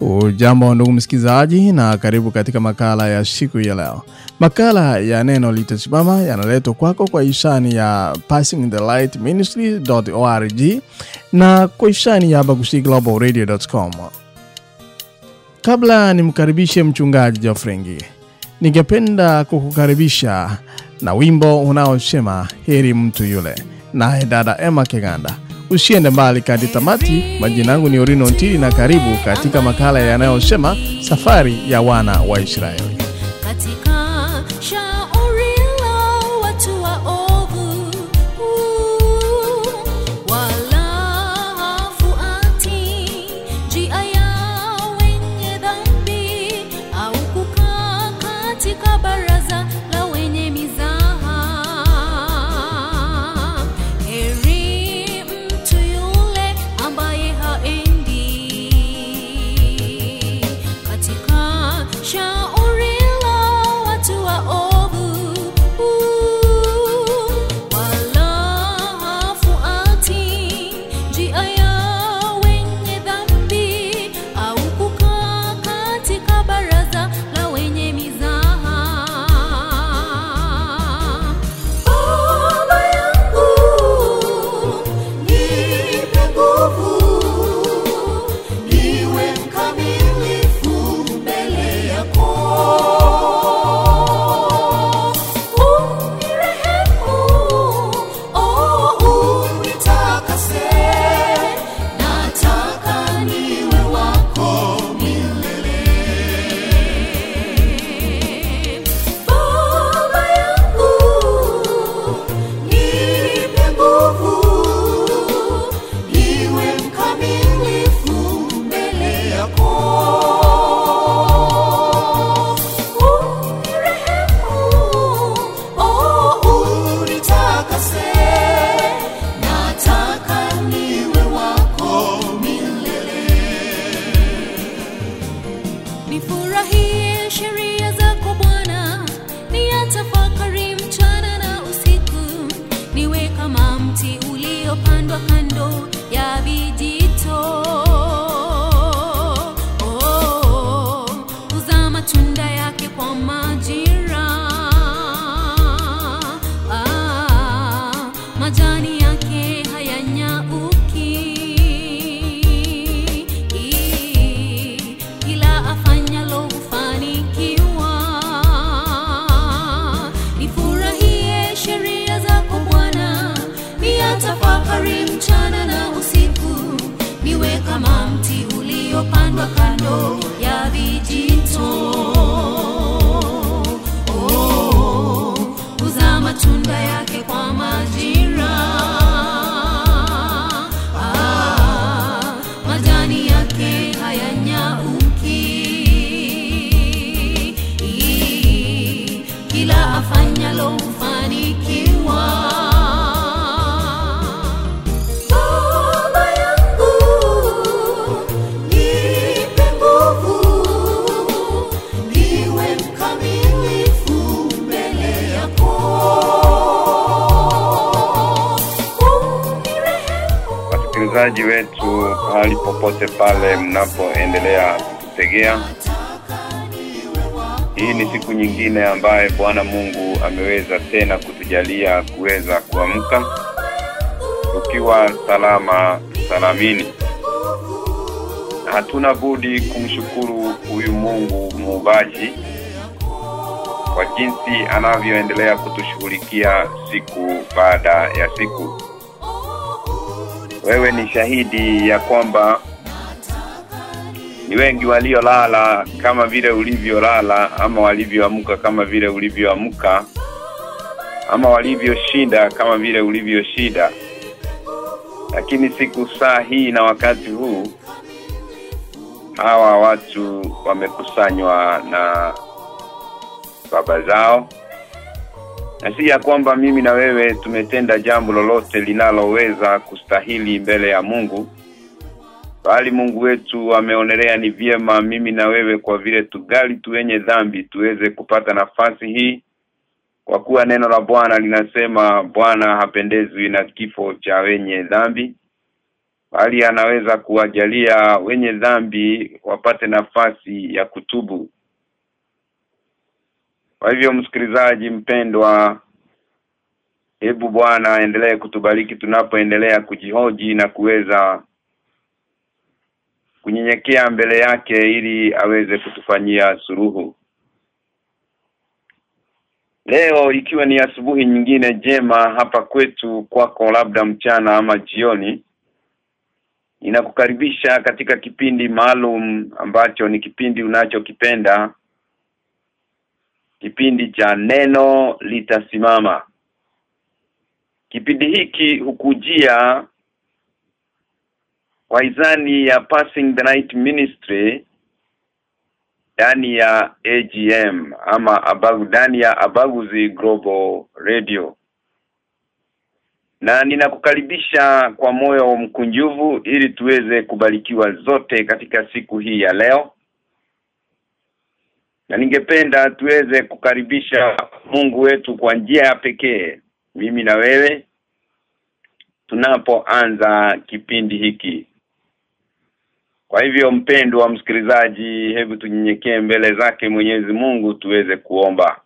Ujambo ndugu msikilizaji na karibu katika makala ya siku ya leo. Makala ya neno litasimama yanaletwa kwako kwa ishani ya passingthelight.ministry.org na kwa ishani ya bagusiglobalradio.com. Kabla nimkaribishe mchungaji Jofrengi, ningependa kukukaribisha na wimbo unaosema heri mtu yule, naye dada Emma Keganda. Usiende mbali kadi tamati. Majina yangu ni Orino Ntili na karibu katika makala yanayosema safari ya wana wa Israeli. Siku nyingine ambaye Bwana Mungu ameweza tena kutujalia kuweza kuamka. Tukiwa salama salamini. Hatuna budi kumshukuru huyu Mungu muumbaji kwa jinsi anavyoendelea kutushughulikia siku baada ya siku. Wewe ni shahidi ya kwamba ni wengi waliolala kama vile ulivyolala ama walivyoamka kama vile ulivyoamka ama walivyoshinda kama vile ulivyoshinda. Lakini siku saa hii na wakati huu hawa watu wamekusanywa na baba zao. Na si ya kwamba mimi na wewe tumetenda jambo lolote linaloweza kustahili mbele ya Mungu bali Mungu wetu ameonelea ni vyema mimi na wewe kwa vile tugali tu wenye dhambi tuweze kupata nafasi hii. Kwa kuwa neno la Bwana linasema Bwana hapendezwi na kifo cha wenye dhambi bali anaweza kuwajalia wenye dhambi wapate nafasi ya kutubu. Kwa hivyo msikilizaji mpendwa hebu Bwana aendelee kutubariki tunapoendelea kujihoji na kuweza kunyenyekea mbele yake ili aweze kutufanyia suruhu Leo ikiwa ni asubuhi nyingine jema hapa kwetu kwako labda mchana ama jioni Ninakukaribisha katika kipindi maalum ambacho ni kipindi unachokipenda Kipindi cha neno litasimama. Kipindi hiki hukujia waizani ya Passing the Night Ministry ndani ya AGM ama abagu ndani ya Abaguzi Global Radio. Na ninakukaribisha kwa moyo mkunjuvu ili tuweze kubarikiwa zote katika siku hii ya leo. Na ningependa tuweze kukaribisha Mungu wetu kwa njia ya pekee mimi na wewe tunapoanza kipindi hiki kwa hivyo mpendwa msikilizaji hebu tunyenyekee mbele zake Mwenyezi Mungu tuweze kuomba.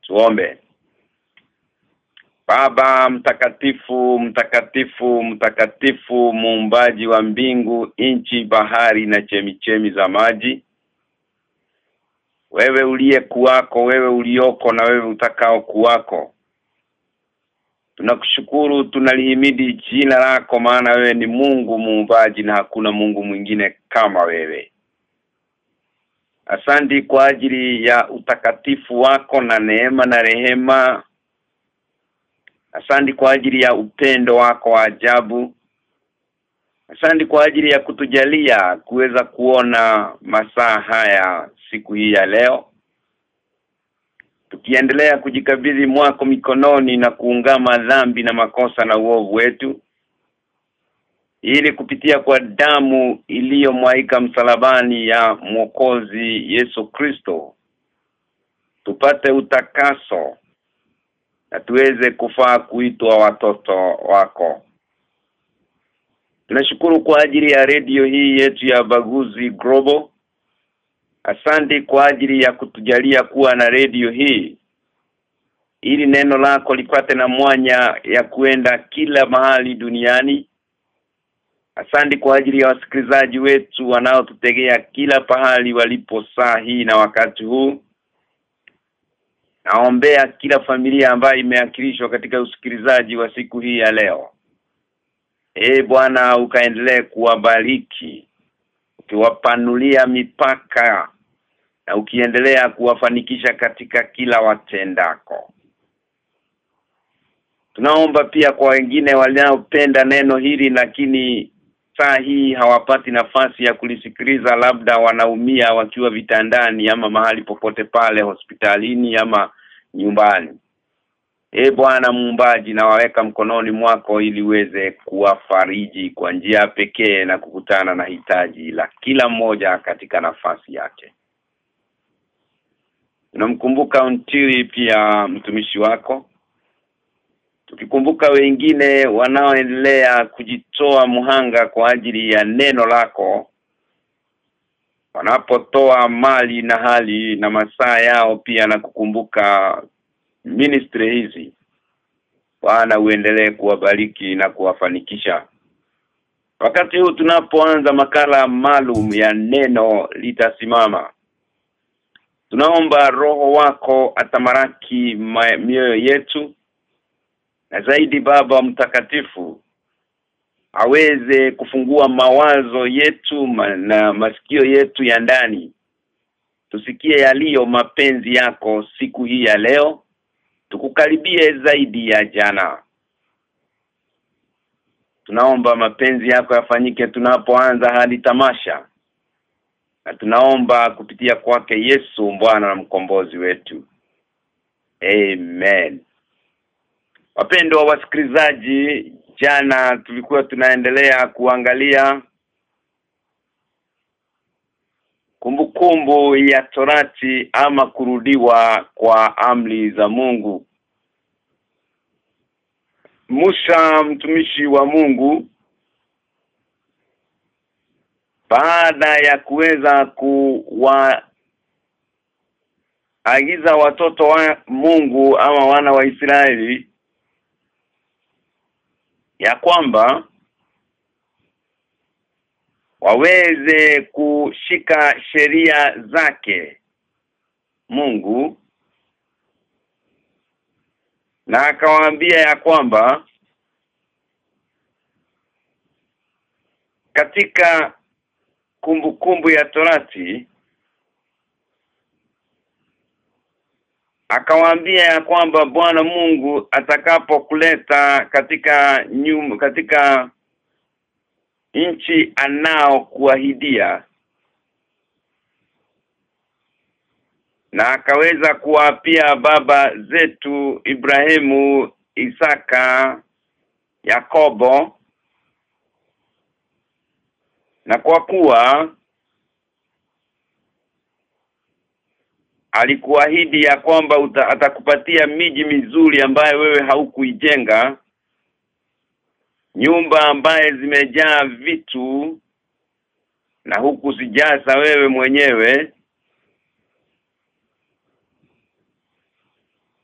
Tuombe. Baba mtakatifu mtakatifu mtakatifu muumbaji wa mbingu nchi bahari na chemichemi za maji wewe uliye kuwako wewe ulioko na wewe utakao kuwako Tunakushukuru tunalihimidi jina lako maana wewe ni Mungu muumbaji na hakuna Mungu mwingine kama wewe. Asanti kwa ajili ya utakatifu wako na neema na rehema. Asanti kwa ajili ya upendo wako wa ajabu. Asante kwa ajili ya kutujalia kuweza kuona masaa haya siku hii ya leo tukiendelea kujikabidhi mwako mikononi na kuungama dhambi na makosa na uovu wetu ili kupitia kwa damu iliyomwaika msalabani ya mwokozi Yesu Kristo tupate utakaso na tuweze kufaa kuitwa watoto wako. Tunashukuru kwa ajili ya redio hii yetu ya Baguzi Global Asante kwa ajili ya kutujalia kuwa na redio hii. Ili neno lako lipate na mwanya ya kuenda kila mahali duniani. Asante kwa ajili ya wasikilizaji wetu wanaotutegea kila pahali walipo saa hii na wakati huu. Naombea kila familia ambayo imeakilishwa katika usikilizaji wa siku hii ya leo. E Bwana ukaendelee kuwabariki ukiwapanulia mipaka na ukiendelea kuwafanikisha katika kila watendako Tunaomba pia kwa wengine wanaopenda neno hili lakini saa hii hawapati nafasi ya kulisikiliza labda wanaumia wakiwa vitandani ama mahali popote pale hospitalini ama nyumbani E Bwana muumbaji na waweka mkononi mwako ili uweze kuwafariji kwa njia pekee na kukutana na hitaji la kila mmoja katika nafasi yake. Tunamkumbuka Untiri pia mtumishi wako. Tukikumbuka wengine wanaoendelea kujitoa muhanga kwa ajili ya neno lako wanapotoa mali na hali na masaa yao pia na kukumbuka ministry hizi. Bwana uendelee kuwabariki na kuwafanikisha. Wakati huu tunapoanza makala maalum ya neno litasimama Tunaomba roho wako atamaraki mioyo yetu na zaidi baba mtakatifu aweze kufungua mawazo yetu na masikio yetu ya ndani. Tusikie yaliyo mapenzi yako siku hii ya leo. Tukukaribie zaidi ya jana. Tunaomba mapenzi yako yafanyike tunapoanza hadi tamasha na tunaomba kupitia kwake Yesu Bwana na mkombozi wetu. Amen. Wapendwa wasikilizaji jana tulikuwa tunaendelea kuangalia kumbukumbu kumbu ya torati ama kurudiwa kwa amri za Mungu. Musa mtumishi wa Mungu baada ya kuweza kuwa agiza watoto wa Mungu ama wana wa Israeli ya kwamba waweze kushika sheria zake Mungu na akawaambia ya kwamba katika kumbukumbu kumbu ya Torati akawaambia ya kwamba Bwana Mungu atakapokuleta katika nyum, katika nchi anao kuahidia na akaweza kuwapia baba zetu Ibrahimu, Isaka, Yakobo na kwa kuwa alikuahidi ya kwamba uta, atakupatia miji mizuri ambaye wewe haukuijenga nyumba ambaye zimejaa vitu na huku sijaza wewe mwenyewe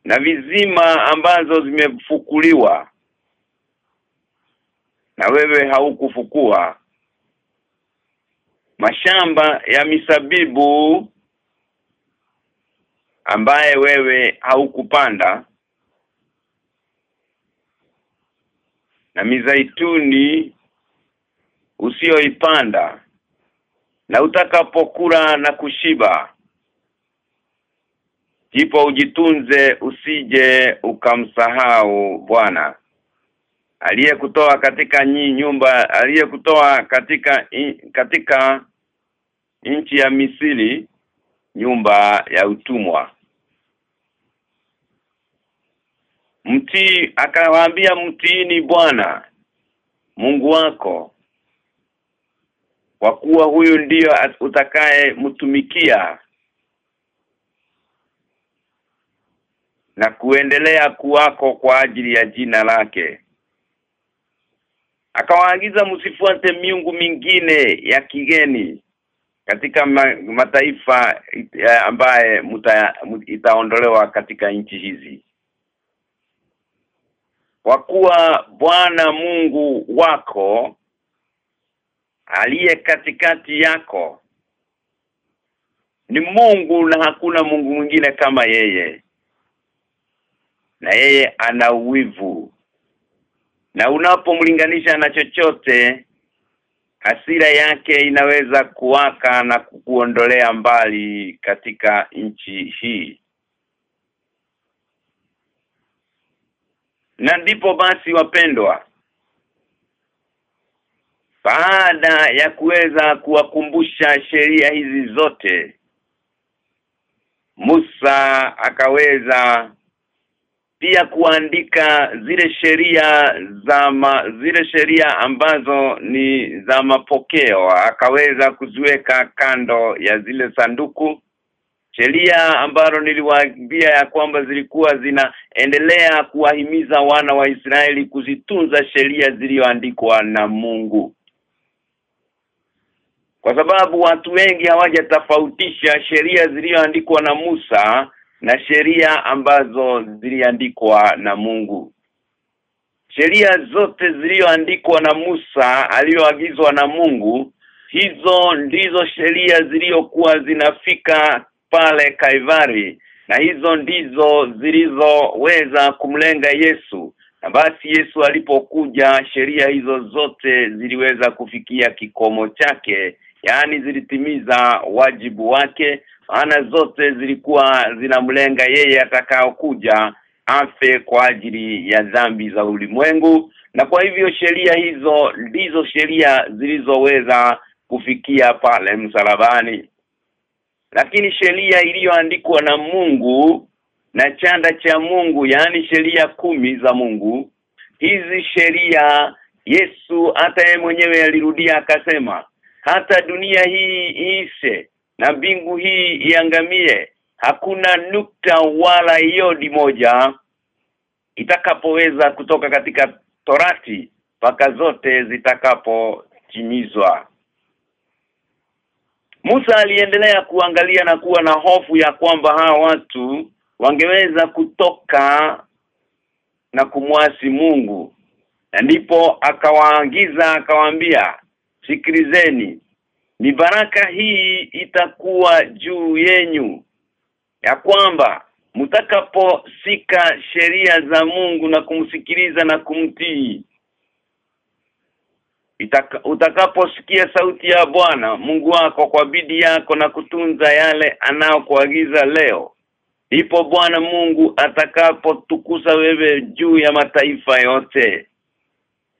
na vizima ambazo zimefukuliwa na wewe haukufukua mashamba ya misabibu ambaye wewe haukupanda na mizaituni usioipanda na utakapokula na kushiba ndipo ujitunze usije ukamsahau Bwana aliyekutoa katika nyi nyumba aliyekutoa katika in, katika nchi ya misili nyumba ya utumwa. Mti akawaambia mtiini Bwana Mungu wako kwa kuwa huyu ndiyo utakaye mtumikia na kuendelea kuwako kwa ajili ya jina lake akawaagiza msifuate miungu mingine ya kigeni katika ma, mataifa ambaye muta, itaondolewa katika nchi hizi. Kwa kuwa Bwana Mungu wako aliye katikati yako ni Mungu na hakuna Mungu mwingine kama yeye. Na yeye ana uwivu na unapomlinganisha na chochote hasira yake inaweza kuwaka na kukuondolea mbali katika nchi hii. Na ndipo basi wapendwa baada ya kuweza kuwakumbusha sheria hizi zote Musa akaweza pia kuandika zile sheria za ma, zile sheria ambazo ni za mapokeo. Akaweza kuziweka kando ya zile sanduku. Sheria ambalo niliwaambia ya kwamba zilikuwa zinaendelea kuwahimiza wana wa Israeli kuzitunza sheria zilizoandikwa na Mungu. Kwa sababu watu wengi hawajatofautisha sheria zilizoandikwa na Musa na sheria ambazo ziliandikwa na Mungu. Sheria zote zilizoandikwa na Musa aliyoagizwa na Mungu hizo ndizo sheria zilizokuwa zinafika pale Kaivari na hizo ndizo zilizoweza kumlenga Yesu. Na basi Yesu alipokuja sheria hizo zote ziliweza kufikia kikomo chake yaani zilitimiza wajibu wake maana zote zilikuwa zinamlenga yeye atakaokuja afe kwa ajili ya dhambi za ulimwengu na kwa hivyo sheria hizo ndizo sheria zilizoweza kufikia pale msalabani. Lakini sheria iliyoandikwa na Mungu na chanda cha Mungu yaani sheria kumi za Mungu hizi sheria Yesu hata yeye mwenyewe alirudia akasema hata dunia hii iishe na mbingu hii iangamie hakuna nukta wala yodi moja itakapoweza kutoka katika torati mpaka zote zitakapotimizwa. Musa aliendelea kuangalia na kuwa na hofu ya kwamba hawa watu wangeweza kutoka na kumwasi Mungu. Na ndipo akawaagiza akawaambia sikilizeni ni baraka hii itakuwa juu yenyu ya kwamba mtakaposika sheria za Mungu na kumsikiliza na kumtii Itaka, utakaposikia sauti ya Bwana Mungu wako kwa bidii yako na kutunza yale anayokuagiza leo ipo Bwana Mungu atakapotukuza wewe juu ya mataifa yote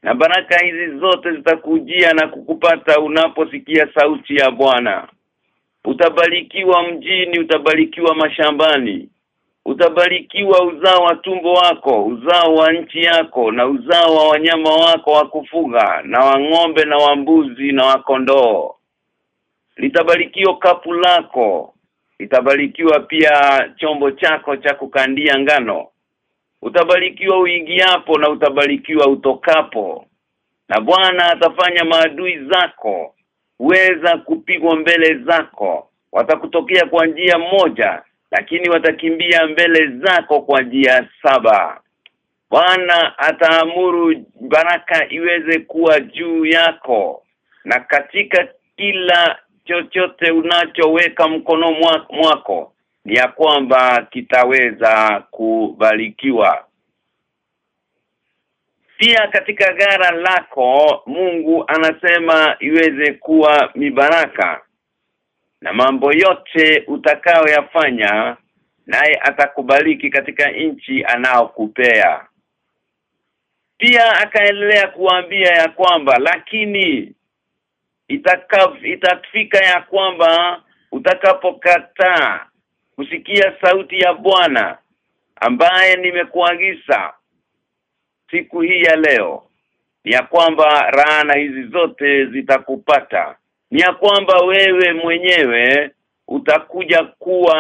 na baraka hizi zote zitakujia na kukupata unaposikia sauti ya Bwana. Utabarikiwa mjini utabarikiwa mashambani. Utabarikiwa uzao wa tumbo wako uzao wa nchi yako na uzao wa wanyama wako wa kufuga na wa ng'ombe na wa mbuzi na wa kondoo. Litabarikiwa kapu lako. Litabarikiwa pia chombo chako cha kukandia ngano utabarikiwa uingiapo na utabarikiwa utokapo. Na Bwana atafanya maadui zako weza kupigwa mbele zako. Watakutokea kwa njia moja lakini watakimbia mbele zako kwa njia saba. Bwana ataamuru baraka iweze kuwa juu yako na katika kila chochote unachoweka mkono mwako ya kwamba kitaweza kubarikiwa. Pia katika gara lako Mungu anasema iweze kuwa mibaraka na mambo yote utakayoyafanya naye atakubariki katika nchi anaokupea. Pia akaendelea kuambia ya kwamba lakini itakav, itafika ya kwamba utakapokataa kusikia sauti ya Bwana ambaye nimekuagiza siku hii ya leo ni ya kwamba raana hizi zote zitakupata ni ya kwamba wewe mwenyewe utakuja kuwa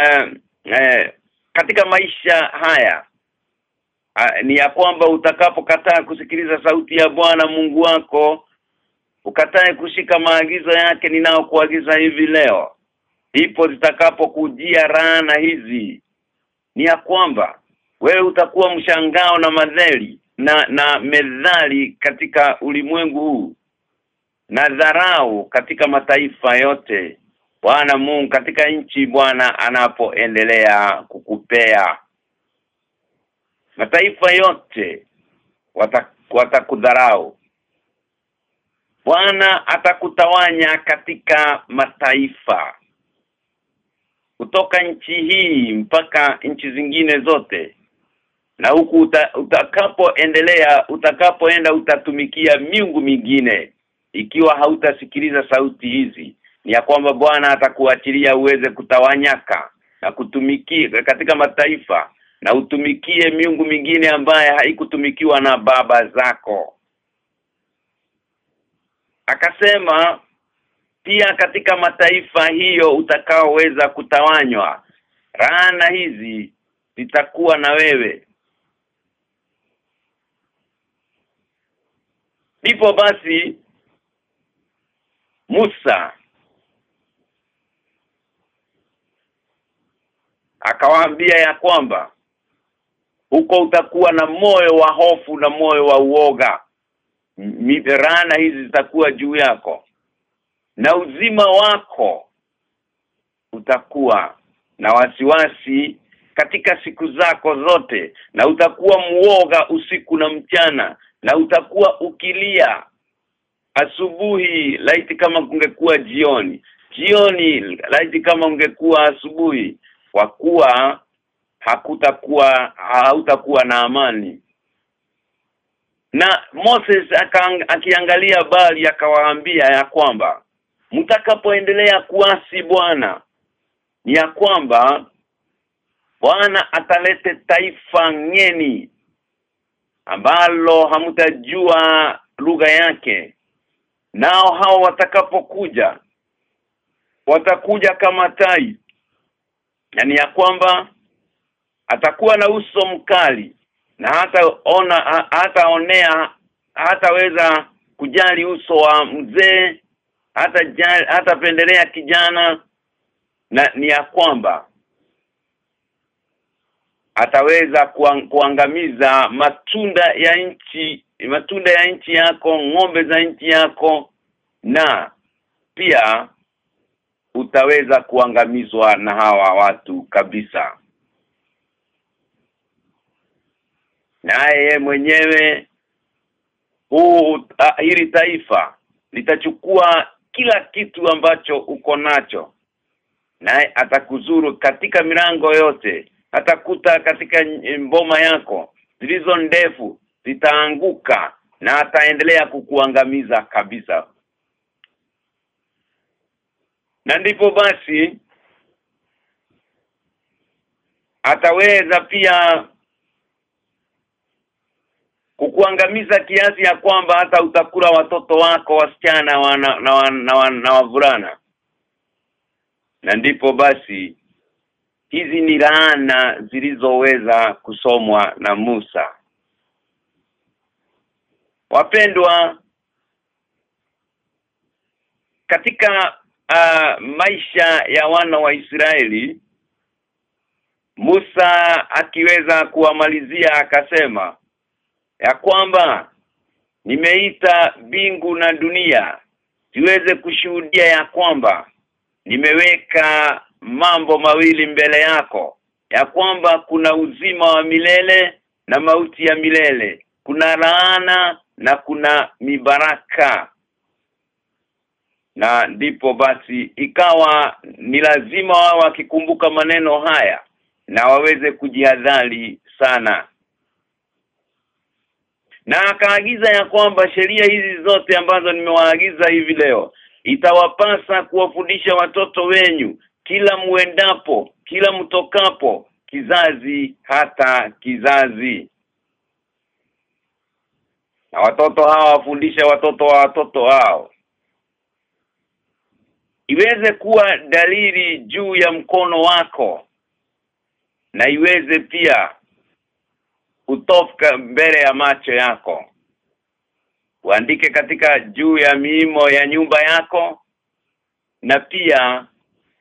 eh, eh, katika maisha haya. Uh, ni ya kwamba utakapokataa kusikiliza sauti ya Bwana Mungu wako ukatae kushika maagizo yake ninayokuagiza hivi leo ndipo zitakapokujia rana hizi ni ya kwamba wewe utakuwa mshangao na madheli na na medhali katika ulimwengu huu na dharau katika mataifa yote. Bwana Mungu katika nchi Bwana anapoendelea kukupea. Mataifa yote watakudharau. Wata Bwana atakutawanya katika mataifa kutoka nchi hii mpaka nchi zingine zote. Na huku uta, utakapoendelea utakapoenda utatumikia miungu mingine. Ikiwa hautasikiliza sauti hizi ni ya kwamba Bwana atakuachilia uweze kutawanyaka na kutumikia katika mataifa na utumikie miungu mingine ambaye haikutumikiwa na baba zako. Akasema pia katika mataifa hiyo utakaoweza kutawanywa. Rana hizi zitakuwa na wewe. Ndipo basi Musa akawaambia ya kwamba huko utakuwa na moyo wa hofu na moyo wa uoga. Rana hizi zitakuwa juu yako na uzima wako utakuwa na wasiwasi katika siku zako zote na utakuwa muoga usiku na mchana na utakuwa ukilia asubuhi laiti kama kungekuwa jioni. Jioni laiti kama ungekuwa asubuhi kwa kuwa hakutakuwa hautakuwa na amani. Na Moses akiangalia bali akawaambia ya kwamba mtakapoendelea kuasi Bwana ni ya kwamba Bwana atalete taifa ngeni ambalo hamtajua lugha yake. Nao hao watakapokuja watakuja kama tai. Yani ya kwamba atakuwa na uso mkali na hata ona hataonea hataweza kujali uso wa mzee hata hatapendelea hata pendelea kijana na ni ya kwamba ataweza kuang, kuangamiza matunda ya nchi matunda ya nchi yako ng'ombe za nchi yako na pia utaweza kuangamizwa na hawa watu kabisa. Naye mwenyewe huu uh, hili taifa litachukua kila kitu ambacho uko nacho. Naye atakuzuru katika milango yote atakuta katika mboma yako zilizo ndefu zitaanguka na ataendelea kukuangamiza kabisa. Na ndipo basi ataweza pia kukuangamiza kiasi ya kwamba hata utakula watoto wako wasichana wana, na, na, na wavulana. Na ndipo basi hizi ni laana zilizoweza kusomwa na Musa. Wapendwa katika uh, maisha ya wana wa Israeli Musa akiweza kuwamalizia akasema ya kwamba nimeita bingu na dunia ziweze kushuhudia ya kwamba nimeweka mambo mawili mbele yako. Ya kwamba kuna uzima wa milele na mauti ya milele. Kuna laana na kuna mibaraka. Na ndipo basi ikawa ni lazima wao wakikumbuka maneno haya na waweze kujihadhari sana na akaagiza ya kwamba sheria hizi zote ambazo nimewaagiza hivi leo itawapasa kuwafundisha watoto wenyu kila muendapo kila mtokapo kizazi hata kizazi. Na watoto hawa wafundisha watoto wa watoto wao iweze kuwa dalili juu ya mkono wako na iweze pia kutoka mbele ya macho yako. Uandike katika juu ya miimo ya nyumba yako na pia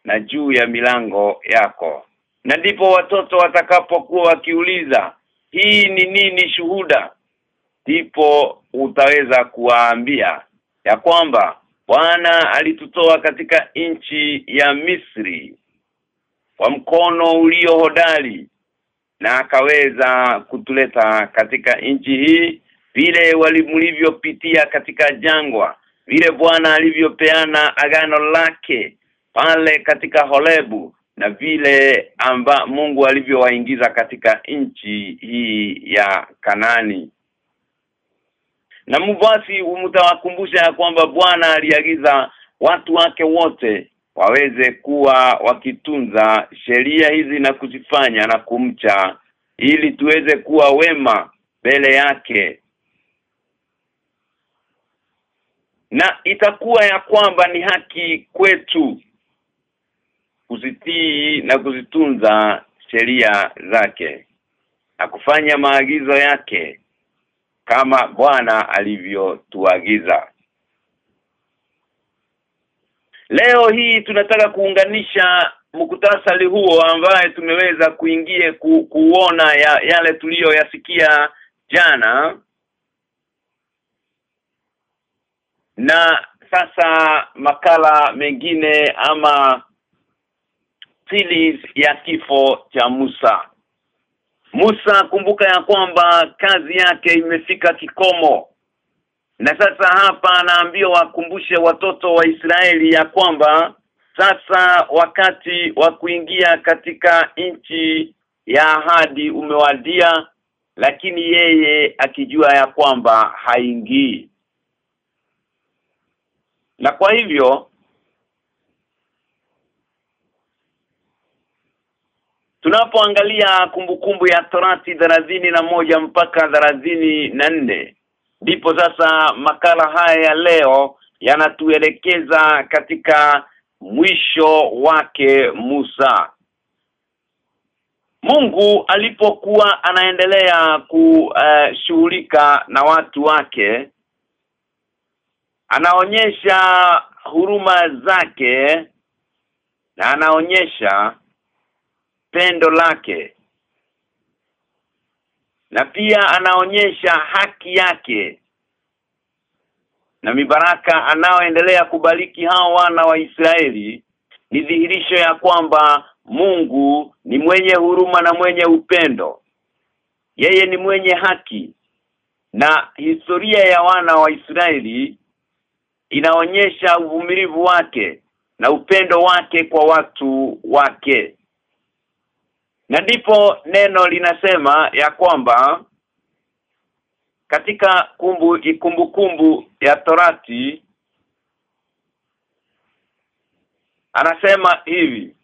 na juu ya milango yako. Na ndipo watoto watakapokuwa wakiuliza hii ni nini shuhuda? Ndipo utaweza kuwaambia ya kwamba Bwana alitutoa katika nchi ya Misri kwa mkono ulio hodari na akaweza kutuleta katika nchi hii vile walimlivyopitia katika jangwa vile Bwana alivyopeana agano lake pale katika Holebu na vile amba Mungu alivyowaingiza katika nchi hii ya Kanani. Na mvasi mtawakumbusha ya kwamba Bwana aliagiza watu wake wote waweze kuwa wakitunza sheria hizi na kuzifanya na kumcha ili tuweze kuwa wema mbele yake. Na itakuwa ya kwamba ni haki kwetu kuzitii na kuzitunza sheria zake na kufanya maagizo yake kama Bwana alivyotuagiza Leo hii tunataka kuunganisha mkutasali huo ambaye tumeweza kuingia ku, kuona ya, yale tuliyoyasikia jana. Na sasa makala mengine ama series ya kifo cha Musa. Musa kumbuka ya kwamba kazi yake imefika kikomo na sasa hapa anaambia wakumbushe watoto wa Israeli ya kwamba sasa wakati wa kuingia katika nchi ya ahadi umewadia lakini yeye akijua ya kwamba haingii. Na kwa hivyo tunapoangalia kumbukumbu ya Torati na moja mpaka na nne ndipo sasa makala haya ya leo yanatuelekeza katika mwisho wake Musa. Mungu alipokuwa anaendelea kushughulika na watu wake anaonyesha huruma zake na anaonyesha pendo lake na pia anaonyesha haki yake. Na mibaraka anaoendelea kubariki hao wana wa Israeli ni dhihirisho ya kwamba Mungu ni mwenye huruma na mwenye upendo. Yeye ni mwenye haki. Na historia ya wana wa Israeli inaonyesha uvumilivu wake na upendo wake kwa watu wake na ndipo neno linasema ya kwamba katika kumbu ikumbukumbu ya Torati anasema hivi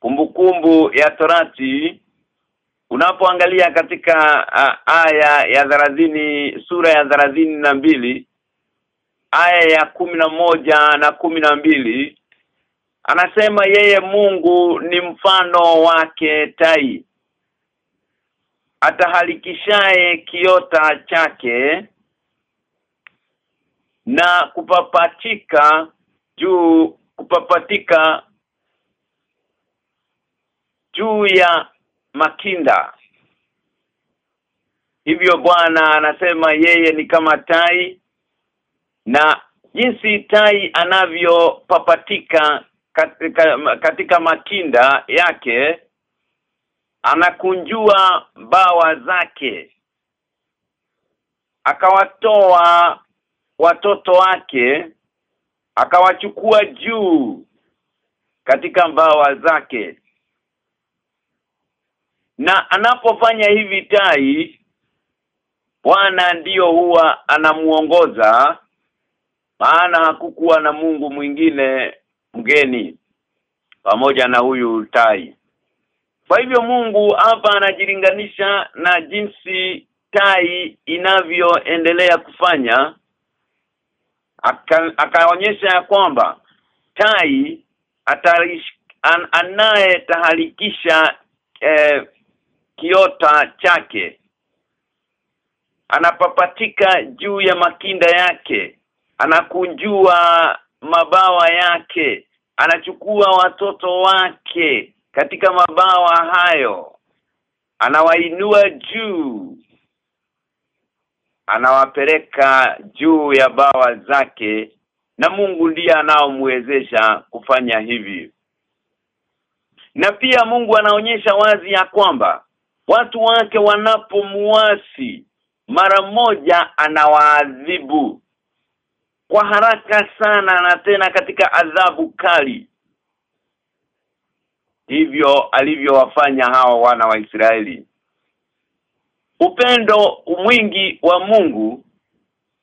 kumbukumbu ya Torati unapoangalia katika uh, aya ya dharadhini sura ya dharadhini na mbili aya ya kumi na moja na kumi na mbili anasema yeye Mungu ni mfano wake tai. Atahalikishaye kiota chake na kupapatika juu kupapatika juu ya makinda. Hivyo bwana anasema yeye ni kama tai na jinsi tai anavyopapatika katika, katika makinda yake anakunjua bawa zake. Akawatoa watoto wake akawachukua juu katika mbawa zake. Na anapofanya hivi tai Bwana ndiyo huwa anamuongoza maana hakukuwa na Mungu mwingine mgeni pamoja na huyu tai. Kwa hivyo Mungu hapa anajilinganisha na jinsi tai inavyoendelea kufanya akaonyesha ya kwamba tai atarish, an, anaye tahalikisha eh, kiota chake anapapatika juu ya makinda yake anakunjua mabawa yake anachukua watoto wake katika mabawa hayo anawainua juu anawapeleka juu ya bawa zake na Mungu ndiye anaomwezesha kufanya hivi. Na pia Mungu anaonyesha wazi ya kwamba watu wake wanapomuasi mara moja anawaadhibu kwa haraka sana na tena katika adhabu kali. Hivyo alivyowafanya hawa wana wa Israeli. Upendo mwingi wa Mungu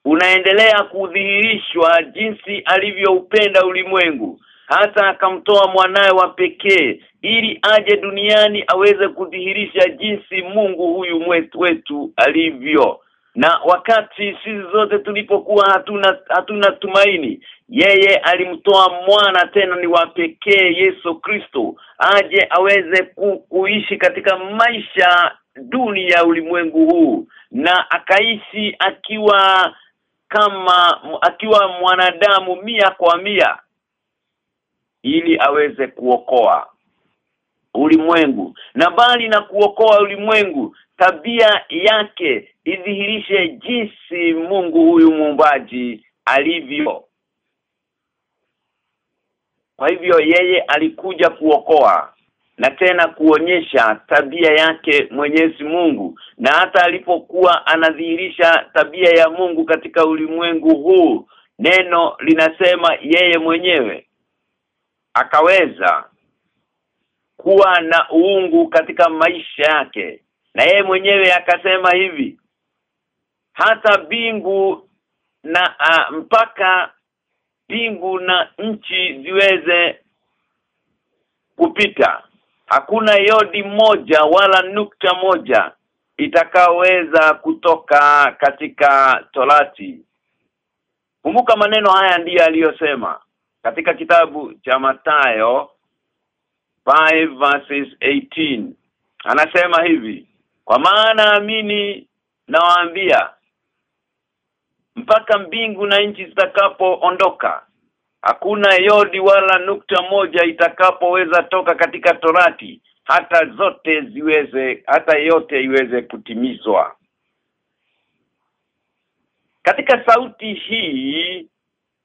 unaendelea kudhihirishwa jinsi alivyoupenda ulimwengu hata akamtoa mwanae wa pekee ili aje duniani aweze kudhihirisha jinsi Mungu huyu wetu alivyo na wakati sisi zote tulipokuwa hatuna hatuna tumaini yeye alimtoa mwana tena ni wa pekee Yesu Kristo aje aweze ku, kuishi katika maisha duni ya ulimwengu huu na akaishi akiwa kama akiwa mwanadamu mia kwa mia ili aweze kuokoa ulimwengu. Na bali na kuokoa ulimwengu tabia yake idhihirishe jinsi Mungu huyu muumbaji alivyo. Kwa hivyo yeye alikuja kuokoa na tena kuonyesha tabia yake Mwenyezi Mungu. Na hata alipokuwa anadhihirisha tabia ya Mungu katika ulimwengu huu neno linasema yeye mwenyewe akaweza kuwa na uungu katika maisha yake na yeye mwenyewe akasema hivi hata bingu na a, mpaka bingu na nchi ziweze kupita. Hakuna yodi moja wala nukta moja itakaoweza kutoka katika Torati. Kumbuka maneno haya ndiyo aliyosema katika kitabu cha Matayo 5 verses 18 anasema hivi kwa maana amini nawaambia mpaka mbingu na nchi zitakapoondoka hakuna yodi wala nukta moja itakapoweza toka katika torati hata zote ziweze hata yote iweze kutimizwa. Katika sauti hii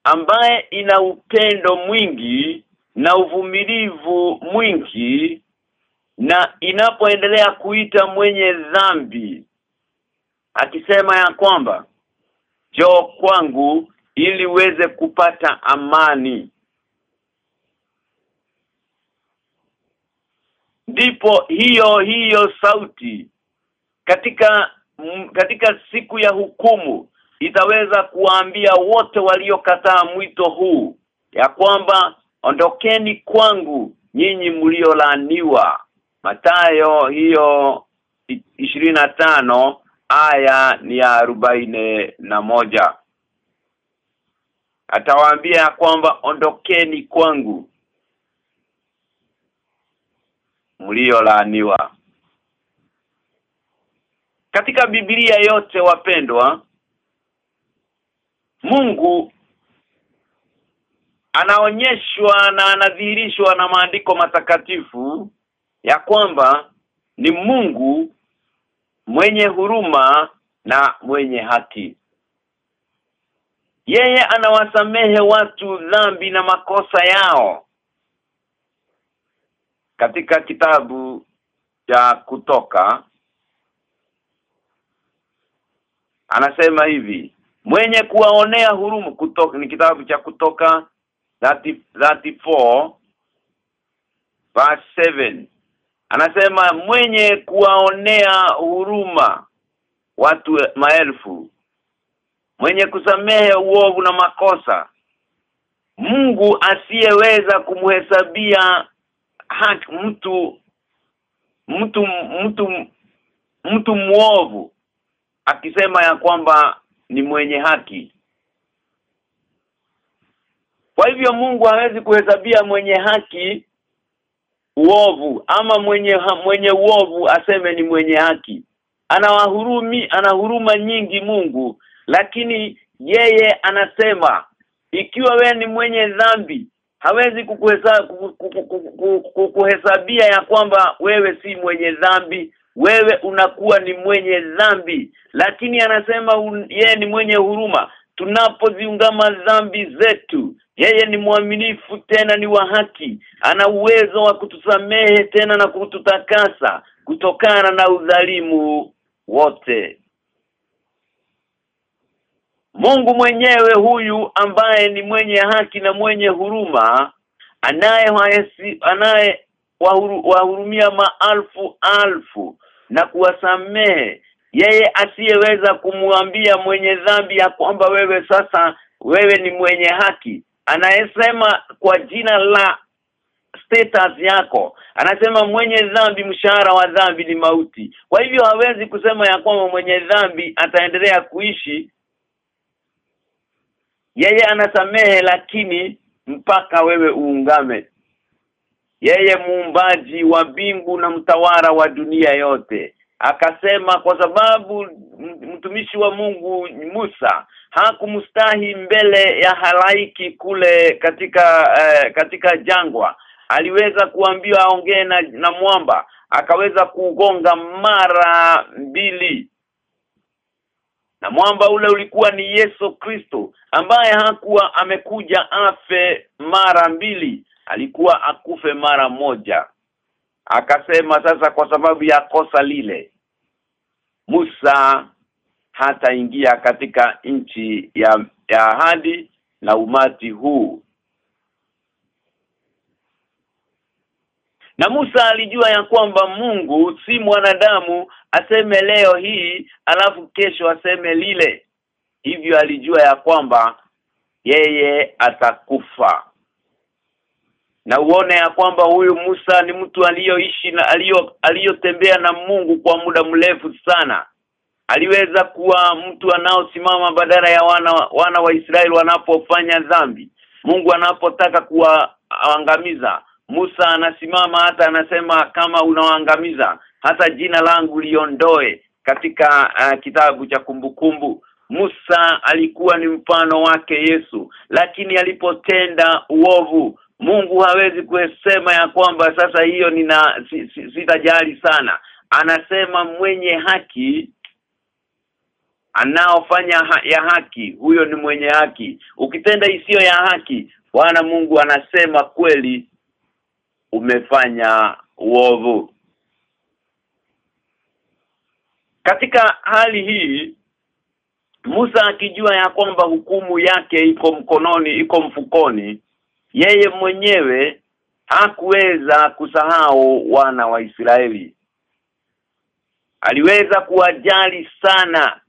ambaye ina upendo mwingi na uvumilivu mwingi na inapoendelea kuita mwenye dhambi akisema ya kwamba njoo kwangu ili uweze kupata amani. Ndipo hiyo hiyo sauti katika m, katika siku ya hukumu itaweza kuwaambia wote waliokataa mwito huu ya kwamba ondokeni kwangu nyinyi mliolaaniwa Matayo hiyo ishirini na tano aya ni ya arobaini na moja. Atawaambia kwamba ondokeni kwangu mliolaaniwa. Katika Biblia yote wapendwa Mungu anaonyeshwa na anadhihirishwa na maandiko matakatifu ya kwamba ni Mungu mwenye huruma na mwenye haki. Yeye anawasamehe watu dhambi na makosa yao. Katika kitabu cha kutoka anasema hivi mwenye kuwaonea huruma kutoka ni kitabu cha kutoka 30, 34 verse 7 anasema mwenye kuwaonea huruma watu maelfu mwenye kusamehe uovu na makosa Mungu asiyeweza kumhesabia haki mtu mtu mtu mtu muovu akisema ya kwamba ni mwenye haki. Kwa hivyo Mungu hawezi kuhesabia mwenye haki uovu ama mwenye ha, mwenye uovu aseme ni mwenye haki. Anawahurumi ana huruma nyingi Mungu lakini yeye anasema ikiwa we ni mwenye dhambi hawezi kukuhesabia ya kwamba wewe si mwenye dhambi. Wewe unakuwa ni mwenye dhambi lakini anasema un, yeye ni mwenye huruma tunapoziungama dhambi zetu yeye ni mwaminifu tena ni wa haki. Ana uwezo wa kutusamehe tena na kututakasa kutokana na udhalimu wote. Mungu mwenyewe huyu ambaye ni mwenye haki na mwenye huruma anaye anaye wahurumia maalfu alfu na kuwasamehe yeye asiyeweza kumwambia mwenye dhambi ya kwamba wewe sasa wewe ni mwenye haki. Anayesema kwa jina la status yako anasema mwenye dhambi mshahara wa dhambi ni mauti. Kwa hivyo hawezi kusema ya kwamba mwenye dhambi ataendelea kuishi. Yeye anasamehe lakini mpaka wewe uungame. Yeye muumbaji wa mbingu na mtawara wa dunia yote akasema kwa sababu mtumishi wa Mungu Musa hakumstahi mbele ya halaiki kule katika eh, katika jangwa. Aliweza kuambiwa aongee na, na mwamba akaweza kugonga mara mbili. Na mwamba ule ulikuwa ni Yesu Kristo ambaye hakuwa amekuja afe mara mbili alikuwa akufe mara moja akasema sasa kwa sababu ya kosa lile Musa hataingia katika nchi ya ya ahadi na umati huu Na Musa alijua ya kwamba Mungu si mwanadamu aseme leo hii alafu kesho aseme lile. Hivyo alijua ya kwamba yeye atakufa. Na uone ya kwamba huyu Musa ni mtu aliyoishi na aliyo aliyotembea na Mungu kwa muda mrefu sana. Aliweza kuwa mtu anaosimama badala ya wana wana wa Israeli wanapofanya dhambi. Mungu anapotaka kuwaangamiza Musa anasimama hata anasema kama unawaangamiza hata jina langu liondoe katika uh, kitabu cha kumbukumbu Musa alikuwa ni mfano wake Yesu lakini alipotenda uovu Mungu hawezi kusema ya kwamba sasa hiyo nina sitajali si, si, sana. Anasema mwenye haki anaofanya ha ya haki huyo ni mwenye haki. Ukitenda isiyo ya haki Bwana Mungu anasema kweli umefanya uovu. Katika hali hii Musa akijua ya kwamba hukumu yake iko mkononi iko mfukoni yeye mwenyewe hakuweza kusahau wana wa Israeli. Aliweza kuwajali sana.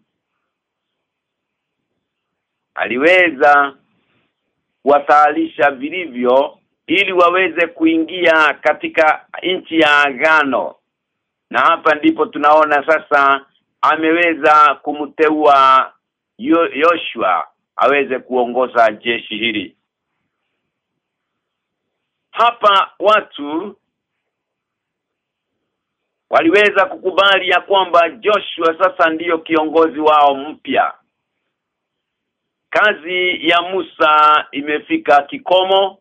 Aliweza kuwasalisha vilivyo ili waweze kuingia katika nchi ya agano. Na hapa ndipo tunaona sasa ameweza kumteua Yoshua aweze kuongoza jeshi hili hapa watu waliweza kukubali ya kwamba Joshua sasa ndiyo kiongozi wao mpya. Kazi ya Musa imefika kikomo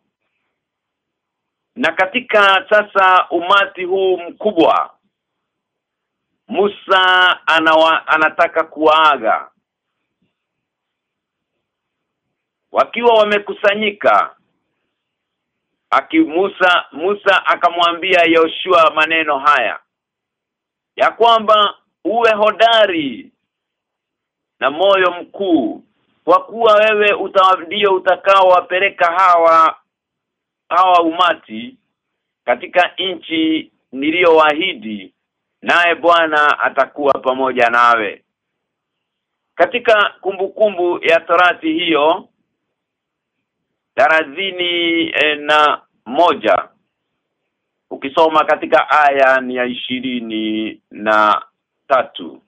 na katika sasa umati huu mkubwa Musa anawa, anataka kuaga wakiwa wamekusanyika aki Musa Musa akamwambia Yoshua maneno haya ya kwamba uwe hodari na moyo mkuu kwa kuwa wewe utawadio utakao wapeleka hawa hawa umati katika nchi niliyowaahidi naye Bwana atakuwa pamoja nawe. Katika kumbukumbu kumbu ya torati hiyo thelathini e, na moja. Ukisoma katika aya ni ya ishirini na tatu.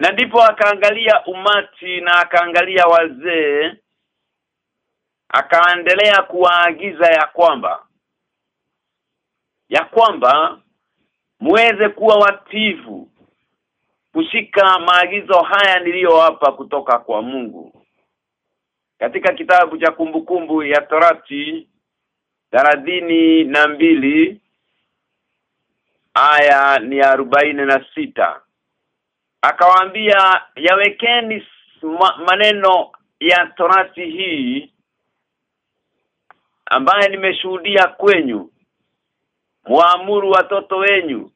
Na ndipo akaangalia umati na akaangalia wazee akaendelea kuwaagiza ya kwamba ya kwamba muweze kuwa wativu kushika maagizo haya niliyowapa kutoka kwa Mungu. Katika kitabu cha kumbukumbu ya Torati thelathini na mbili aya ni arobaini na sita. Akawaambia yawekeni maneno ya torati hii ambaye nimeshuhudia kwenyu muamuru watoto wenyu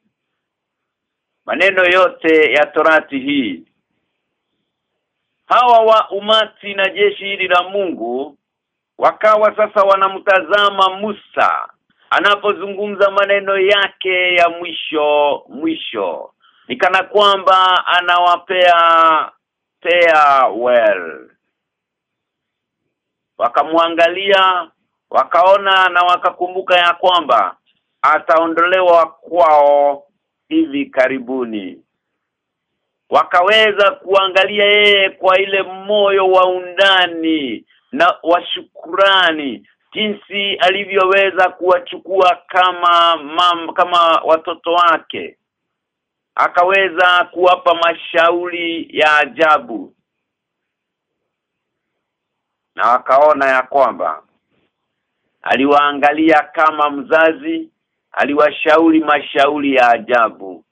maneno yote ya torati hii. Hawa wa umati na jeshi hili la Mungu wakawa sasa wanamtazama Musa anapozungumza maneno yake ya mwisho mwisho. Nikana kwamba anawapea farewell wakamwangalia wakaona na wakakumbuka ya kwamba ataondolewa kwao hivi karibuni. Wakaweza kuangalia yeye kwa ile moyo wa undani na wa shukurani jinsi alivyoweza kuwachukua kama mam, kama watoto wake. Akaweza kuwapa mashauri ya ajabu. Na wakaona ya kwamba aliwaangalia kama mzazi aliwashauri mashauri ya ajabu.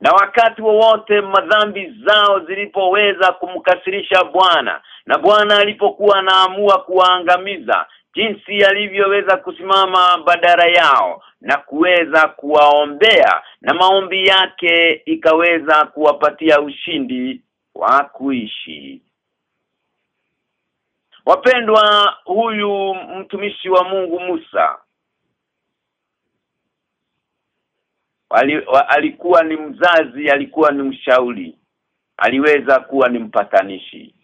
Na wakati wowote madhambi zao zilipoweza kumkasirisha Bwana na Bwana alipokuwa anaamua kuwaangamiza jinsi alivyoweza kusimama badala yao na kuweza kuwaombea na maombi yake ikaweza kuwapatia ushindi wa kuishi. Wapendwa huyu mtumishi wa Mungu Musa Wali, wa, alikuwa ni mzazi alikuwa ni mshauri. Aliweza kuwa ni mpatanishi.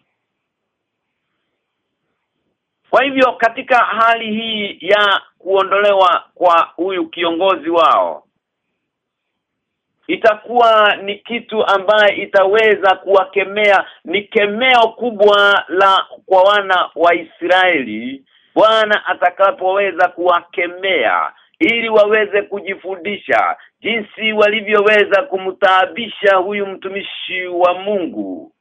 Kwa hivyo katika hali hii ya kuondolewa kwa huyu kiongozi wao itakuwa ni kitu ambaye itaweza kuwakemea ni kemeo kubwa la kwa wana wa Israeli Bwana atakapoweza kuwakemea ili waweze kujifundisha jinsi walivyoweza kumtaabisha huyu mtumishi wa Mungu.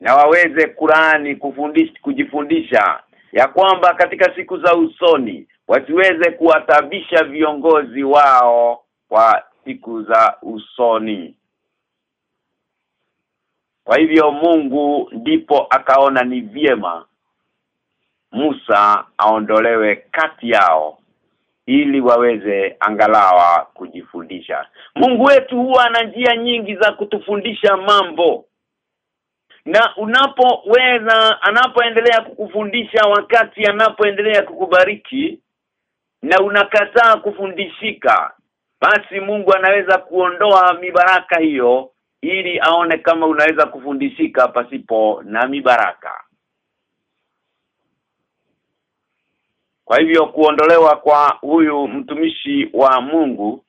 Na waweze kurani kufundisha kujifundisha ya kwamba katika siku za usoni wasiweze kuwatabisha viongozi wao kwa siku za usoni. Kwa hivyo Mungu ndipo akaona ni vyema Musa aondolewe kati yao ili waweze angalawa kujifundisha. Mungu wetu huwa ana njia nyingi za kutufundisha mambo. Na unapoweza anapoendelea kukufundisha wakati anapoendelea kukubariki na unakataa kufundishika basi Mungu anaweza kuondoa mibaraka hiyo ili aone kama unaweza kufundishika pasipo na mibaraka Kwa hivyo kuondolewa kwa huyu mtumishi wa Mungu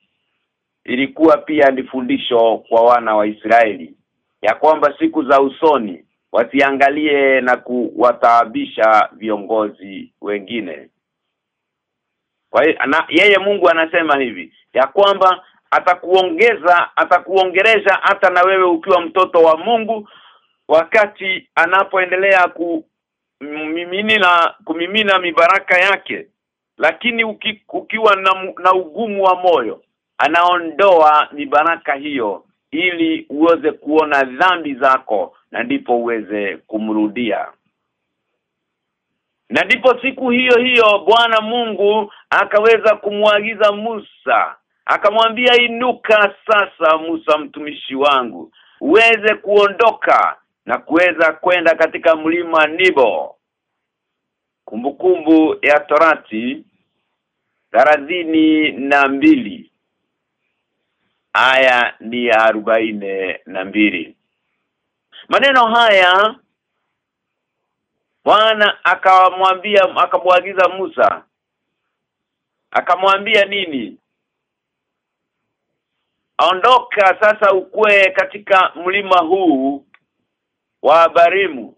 ilikuwa pia ni fundisho kwa wana wa Israeli ya kwamba siku za usoni wasiangalie na kuwataabisha viongozi wengine. Kwa hiyo yeye Mungu anasema hivi ya kwamba atakuongeza atakuongereza hata na wewe ukiwa mtoto wa Mungu wakati anapoendelea ku mimina kumimina mibaraka yake. Lakini uki, ukiwa na, na ugumu wa moyo anaondoa mibaraka hiyo ili uweze kuona dhambi zako na ndipo uweze kumrudia. Na ndipo siku hiyo hiyo Bwana Mungu akaweza kumwagiza Musa. Akamwambia inuka sasa Musa mtumishi wangu uweze kuondoka na kuweza kwenda katika mlima Nibo kumbukumbu kumbu ya Torati na mbili. Aya ni ya na mbili. Maneno haya Bwana akamwambia akamwagiza Musa. Akamwambia nini? Aondoka sasa ukwe katika mlima huu wa Barimu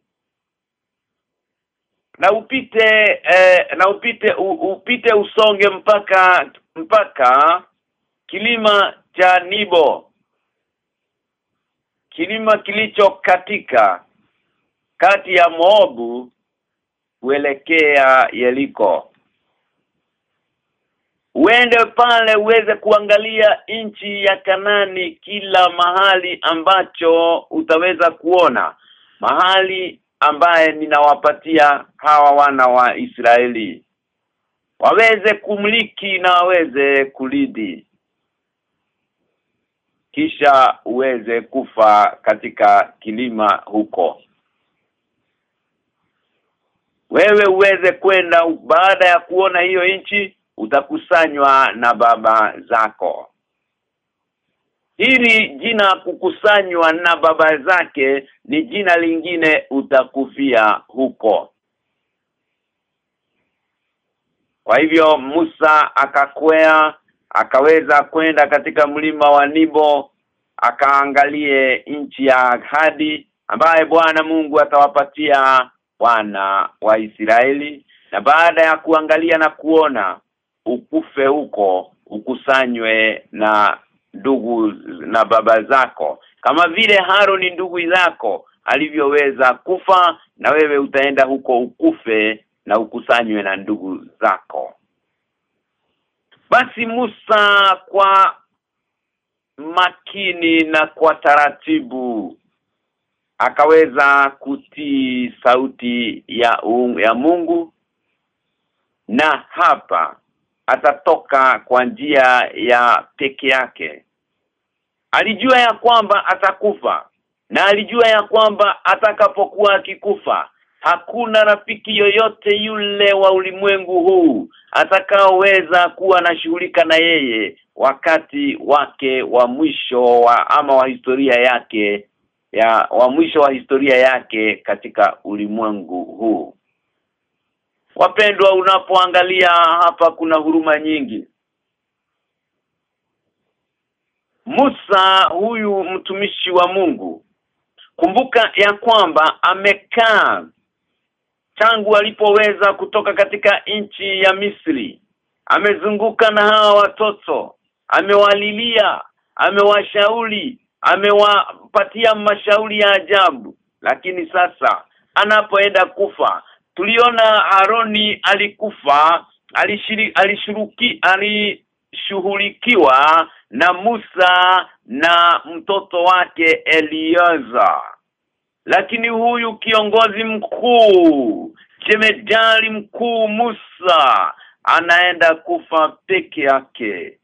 na upite eh, na upite u, upite usonge mpaka mpaka kilima cha Nibo. Kilima kilicho katika kati ya Moabu kuelekea yeliko uende pale uweze kuangalia nchi ya Kanani kila mahali ambacho utaweza kuona mahali ambaye ninawapatia hawa wana wa Israeli. Waweze kumliki na waweze kulidi. Kisha uweze kufa katika kilima huko. Wewe uweze kwenda baada ya kuona hiyo nchi utakusanywa na baba zako Hili jina kukusanywa na baba zake ni jina lingine utakufia huko. Kwa hivyo Musa akakwea akaweza kwenda katika mlima wa Nibo akaangalie nchi ya ahadi ambaye Bwana Mungu atawapatia wana wa Israeli na baada ya kuangalia na kuona ukufe huko ukusanywe na ndugu na baba zako. Kama vile Haroni ndugu zako alivyoweza kufa na wewe utaenda huko ukufe na ukusanywe na ndugu zako. Basi Musa kwa makini na kwa taratibu akaweza kutii sauti ya um, ya Mungu na hapa atatoka kwa njia ya peke yake alijua ya kwamba atakufa na alijua ya kwamba atakapokuwa akikufa hakuna rafiki yoyote yule wa ulimwengu huu atakaoweza kuwa anashughulika na yeye wakati wake wa mwisho wa ama wa historia yake ya wa mwisho wa historia yake katika ulimwengu huu. Wapendwa unapoangalia hapa kuna huruma nyingi Musa huyu mtumishi wa Mungu. Kumbuka ya kwamba amekaa tangu alipoweza kutoka katika nchi ya Misri. Amezunguka na hawa watoto amewalilia amewashauri amewapatia mashauri ya ajabu. Lakini sasa anapoenda kufa tuliona Aroni alikufa alishiri, alishuruki alishughulikiwa na Musa na mtoto wake Eliaza lakini huyu kiongozi mkuu jemedali mkuu Musa anaenda kufa peke yake.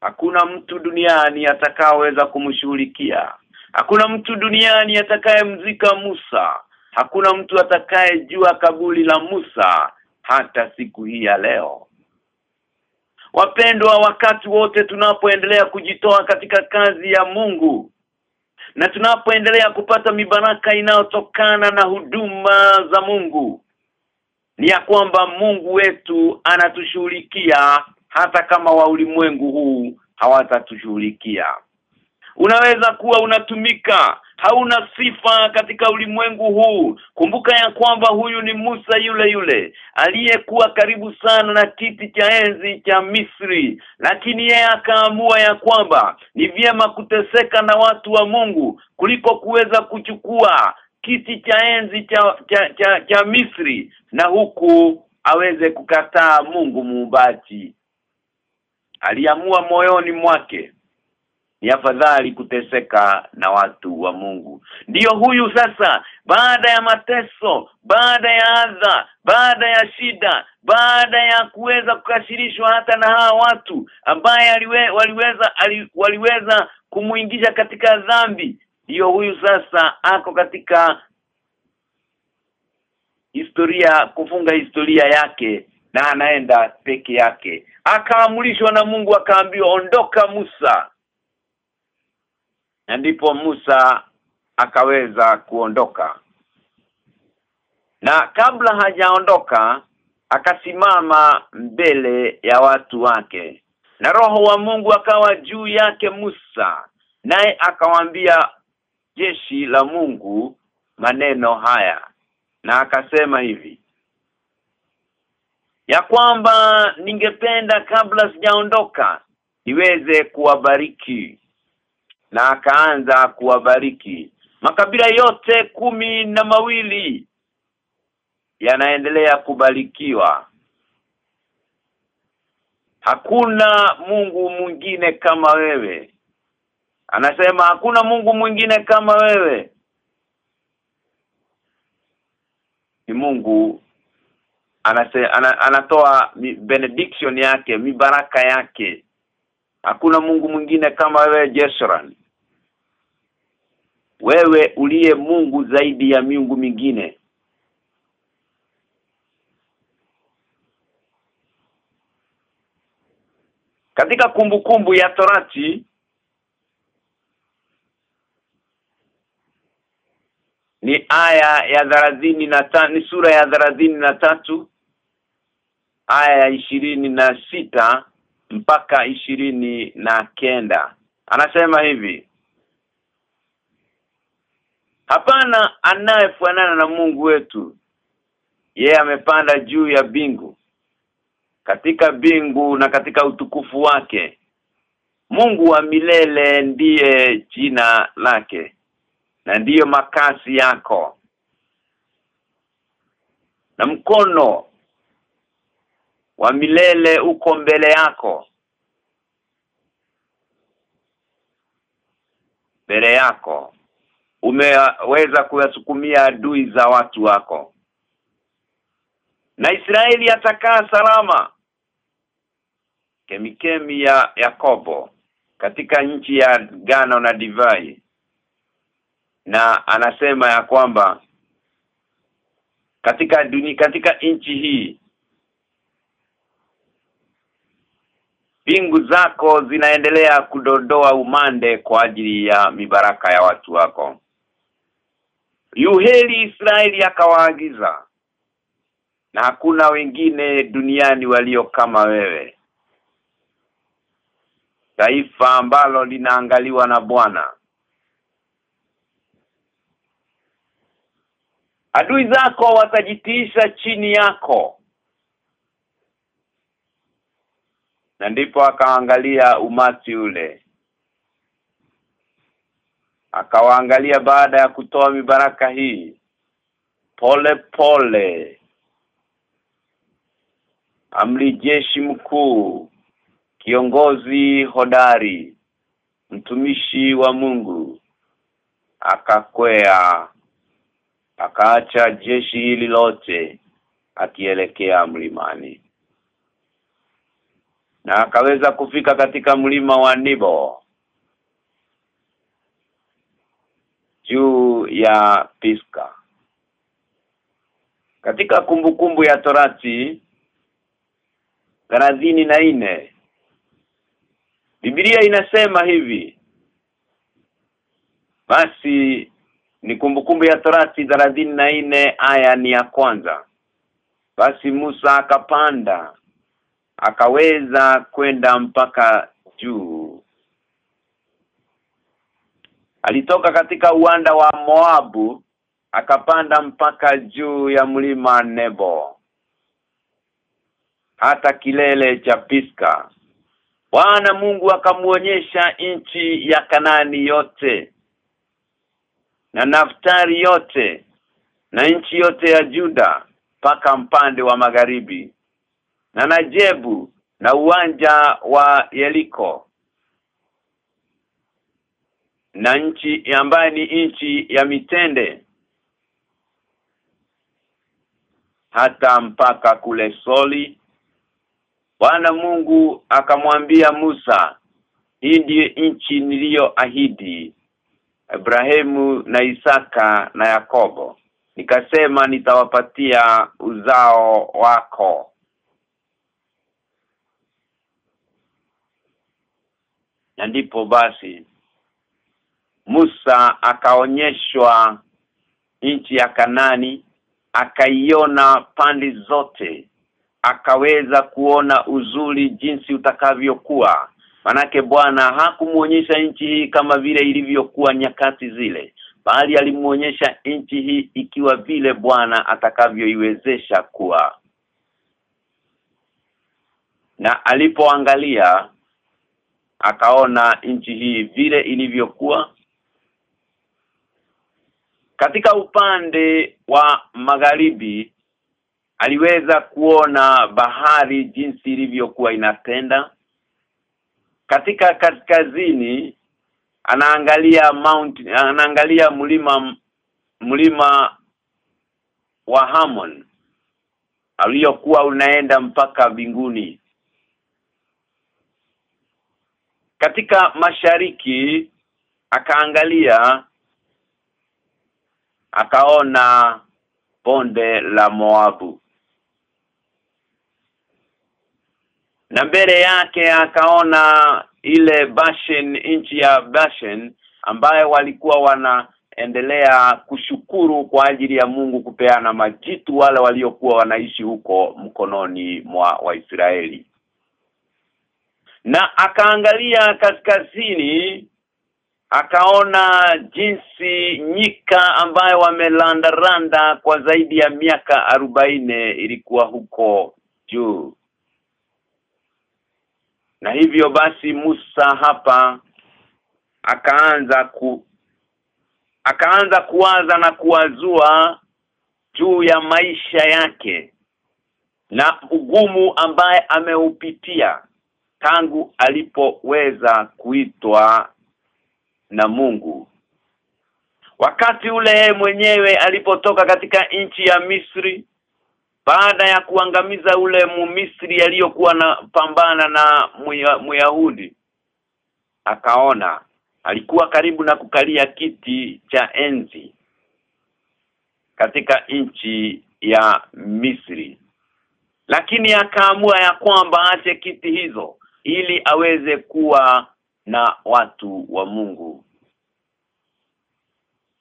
Hakuna mtu duniani atakaoweza kumshughulikia. Hakuna mtu duniani atakayemzika Musa. Hakuna mtu atakayejua kabuli la Musa hata siku hii ya leo wapendwa wakati wote tunapoendelea kujitoa katika kazi ya Mungu na tunapoendelea kupata mibaraka inayotokana na huduma za Mungu ni ya kwamba Mungu wetu anatushughulikia hata kama wa ulimwengu huu hawatatushughulikia. Unaweza kuwa unatumika hauna sifa katika ulimwengu huu. Kumbuka ya kwamba huyu ni Musa yule yule aliyekuwa karibu sana na kiti cha enzi cha Misri. Lakini yeye akaamua ya kwamba ni vyema kuteseka na watu wa Mungu kuliko kuweza kuchukua kiti cha enzi cha cha, cha, cha Misri na huku aweze kukataa Mungu muumbaji. Aliamua moyoni mwake ni afadhali kuteseka na watu wa Mungu. Ndiyo huyu sasa baada ya mateso baada ya adha baada ya shida baada ya kuweza kukashirishwa hata na hawa watu ambaye aliwe, waliweza ali, waliweza kumuingisha katika dhambi ndiyo huyu sasa ako katika historia kufunga historia yake na anaenda peke yake. Akaamrishwa na Mungu akaambiwa ondoka Musa na ndipo Musa akaweza kuondoka. Na kabla hajaondoka akasimama mbele ya watu wake. Na roho wa Mungu akawa juu yake Musa naye akawambia jeshi la Mungu maneno haya. Na akasema hivi ya kwamba ningependa kabla sijaondoka niweze kuwabariki na akaanza kuwabariki. Makabila yote kumi na mawili yanaendelea kubarikiwa. Hakuna Mungu mwingine kama wewe. Anasema hakuna Mungu mwingine kama wewe. Ni Mungu anase, ana, anatoa benediction yake mibaraka yake hakuna Mungu mwingine kama wewe Jeshran wewe uliye Mungu zaidi ya miungu mingine. Katika kumbukumbu kumbu ya Torati ni aya ya thelathini na ta, ni sura ya thelathini na tatu aya ya ishirini na sita mpaka ishirini na kenda. Anasema hivi Hapana anayefanana na Mungu wetu yeye amepanda juu ya bingu katika bingu na katika utukufu wake. Mungu wa milele ndiye jina lake na ndiyo makasi yako. Na mkono wa milele uko mbele yako. Mbele yako. Umeweza kuyasukumia adui za watu wako. Na Israeli atakaa salama. Kemikemi ya Yakobo katika nchi ya Gano na divai. Na anasema ya kwamba katika duni katika nchi hii Bingu zako zinaendelea kudodoa umande kwa ajili ya mibaraka ya watu wako. Yuheli Israeli akawaagiza na hakuna wengine duniani walio kama wewe. Taifa ambalo linaangaliwa na Bwana. adui zako watajitiisha chini yako na ndipo akaangalia umati ule. Akawaangalia baada ya kutoa mibaraka hii. Pole pole. Amri jeshi mkuu kiongozi hodari mtumishi wa Mungu. Akakwea akaacha jeshi hili lote akielekea mlimani na akaweza kufika katika mlima wa Nibo juu ya Piska katika kumbukumbu kumbu ya Torati na nne Biblia inasema hivi. Basi ni kumbukumbu ya Torati na nne aya ni ya kwanza. Basi Musa akapanda akaweza kwenda mpaka juu. Alitoka katika uwanda wa Moabu akapanda mpaka juu ya mlima Nebo hata kilele cha Piska Bwana Mungu akamuonyesha nchi ya Kanani yote na Naftari yote na nchi yote ya Juda paka mpande wa magharibi na Najebu na uwanja wa yeliko na nchi ambaye ni nchi ya mitende. Hata mpaka kule Soli Bwana Mungu akamwambia Musa hii ndiyo nchi niliyoahidi Ibrahimu na Isaka na Yakobo. Nikasema nitawapatia uzao wako na ndipo basi Musa akaonyeshwa nchi ya Kanani akaiona pande zote akaweza kuona uzuri jinsi utakavyokuwa. Manake Bwana hakumuonyesha nchi hii kama vile ilivyokuwa nyakati zile bali alimuonyesha nchi hii ikiwa vile Bwana atakavyoiwezesha kuwa. Na alipoangalia akaona nchi hii vile ilivyokuwa. Katika upande wa magharibi aliweza kuona bahari jinsi ilivyokuwa inatenda. Katika kaskazini anaangalia mount anaangalia mlima mlima wa Hamon aliyokuwa unaenda mpaka binguni katika mashariki akaangalia akaona bonde la Moabu. Na mbele yake akaona ile Bashen nchi ya Bashen ambayo walikuwa wanaendelea kushukuru kwa ajili ya Mungu kupeana majitu wale waliokuwa wanaishi huko mkononi mwa Waisraeli na akaangalia kaskazini akaona jinsi nyika ambayo wamelandaranda kwa zaidi ya miaka arobaine ilikuwa huko juu. Na hivyo basi Musa hapa akaanza ku akaanza kuwaza na kuwazua juu ya maisha yake na ugumu ambaye ameupitia tangu alipoweza kuitwa na Mungu. Wakati ule mwenyewe alipotoka katika nchi ya Misri baada ya kuangamiza ule mumisri aliyokuwa na pambana na Myahudi akaona alikuwa karibu na kukalia kiti cha enzi katika nchi ya Misri. Lakini akaamua ya kwamba ache kiti hizo ili aweze kuwa na watu wa Mungu.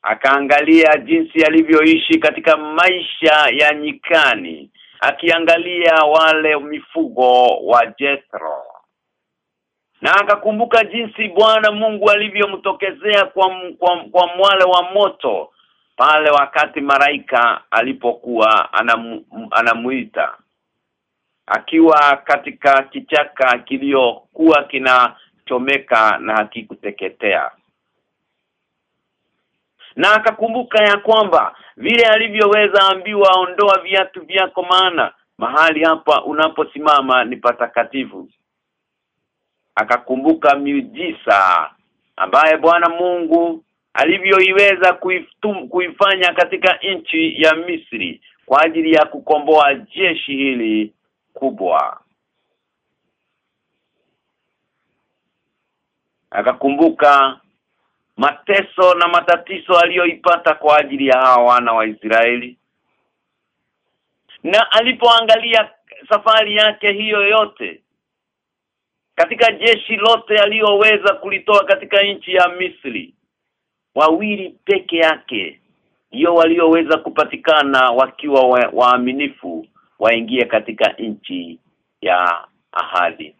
Akaangalia jinsi alivyoishi katika maisha ya nyikani akiangalia wale mifugo wa Jethro. Na akakumbuka jinsi Bwana Mungu alivyomtokezea kwa, kwa kwa mwale wa moto pale wakati maraika alipokuwa anamu, anamuita akiwa katika kichaka kiliokuwa kinachomeka na hakikuteketea. Na akakumbuka ya kwamba vile alivyoweza ambiwa ondoa viatu vyako maana mahali hapa unaposimama ni patakatifu. Akakumbuka miujisa ambaye Bwana Mungu alivyoiweza kuifanya katika nchi ya Misri kwa ajili ya kukomboa jeshi hili kubwa. Akakumbuka mateso na matatizo aliyoipata kwa ajili ya hawa wana wa Israeli. Na alipoangalia safari yake hiyo yote katika jeshi lote aliyoweza kulitoa katika nchi ya Misri wawili peke yake ndio walioweza kupatikana wakiwa wa- waaminifu waingie katika nchi ya ahadi.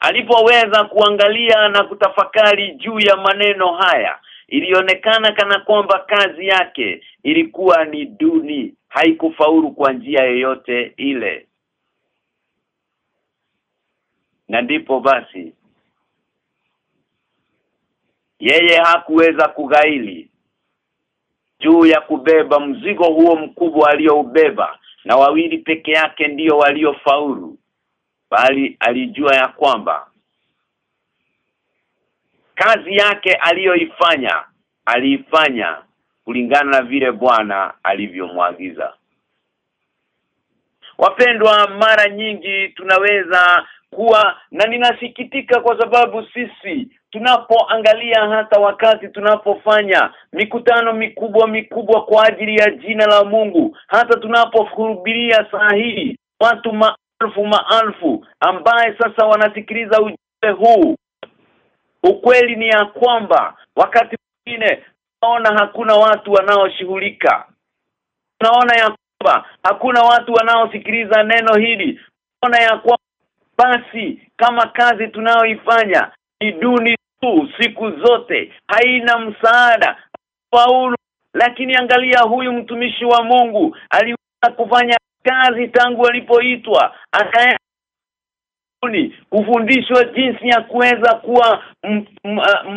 Alipoweza kuangalia na kutafakari juu ya maneno haya ilionekana kana kwamba kazi yake ilikuwa ni duni haikufaulu kwa njia yoyote ile. Na ndipo basi yeye hakuweza kugaili juu ya kubeba mzigo huo mkubwa aliyoubeba na wawili peke yake ndiyo waliofaulu bali alijua ya kwamba kazi yake aliyoifanya aliifanya kulingana na vile Bwana alivyomwagiza. Wapendwa mara nyingi tunaweza kuwa na ninasikitika kwa sababu sisi tunapoangalia hata wakati tunapofanya mikutano mikubwa mikubwa kwa ajili ya jina la Mungu hata tunapohubiria saa hii watu maelfu maelfu ambaye sasa wanasikiliza ujumbe huu. Ukweli ni ya kwamba wakati mwingine tunaona hakuna watu wanaoshughulika. Tunaona ya kwamba hakuna watu wanaosikiliza neno hili. Tunaona ya kwamba basi kama kazi tunayoifanya ni duni tu siku zote haina msaada. Faulu. Lakini angalia huyu mtumishi wa Mungu aliweza kufanya kazi tangu alipoitwa akaenda kufundishwa jinsi ya kuweza kuwa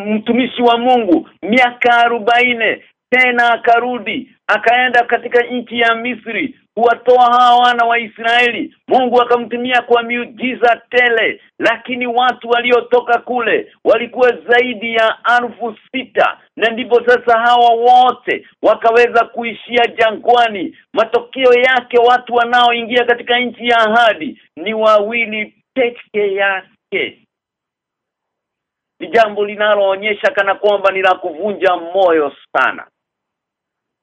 mtumishi wa Mungu miaka arobaine tena akarudi akaenda katika nchi ya Misri kuwatoa hawa wana wa Israeli. Mungu akamtumia kwa miujiza tele lakini watu waliotoka kule walikuwa zaidi ya alfu sita. Na ndipo sasa hawa wote wakaweza kuishia jangwani. Matokeo yake watu wanaoingia katika nchi ya ahadi ni wawili peke yake. Ni jambo linaloonyesha kana kwamba ni la kuvunja moyo sana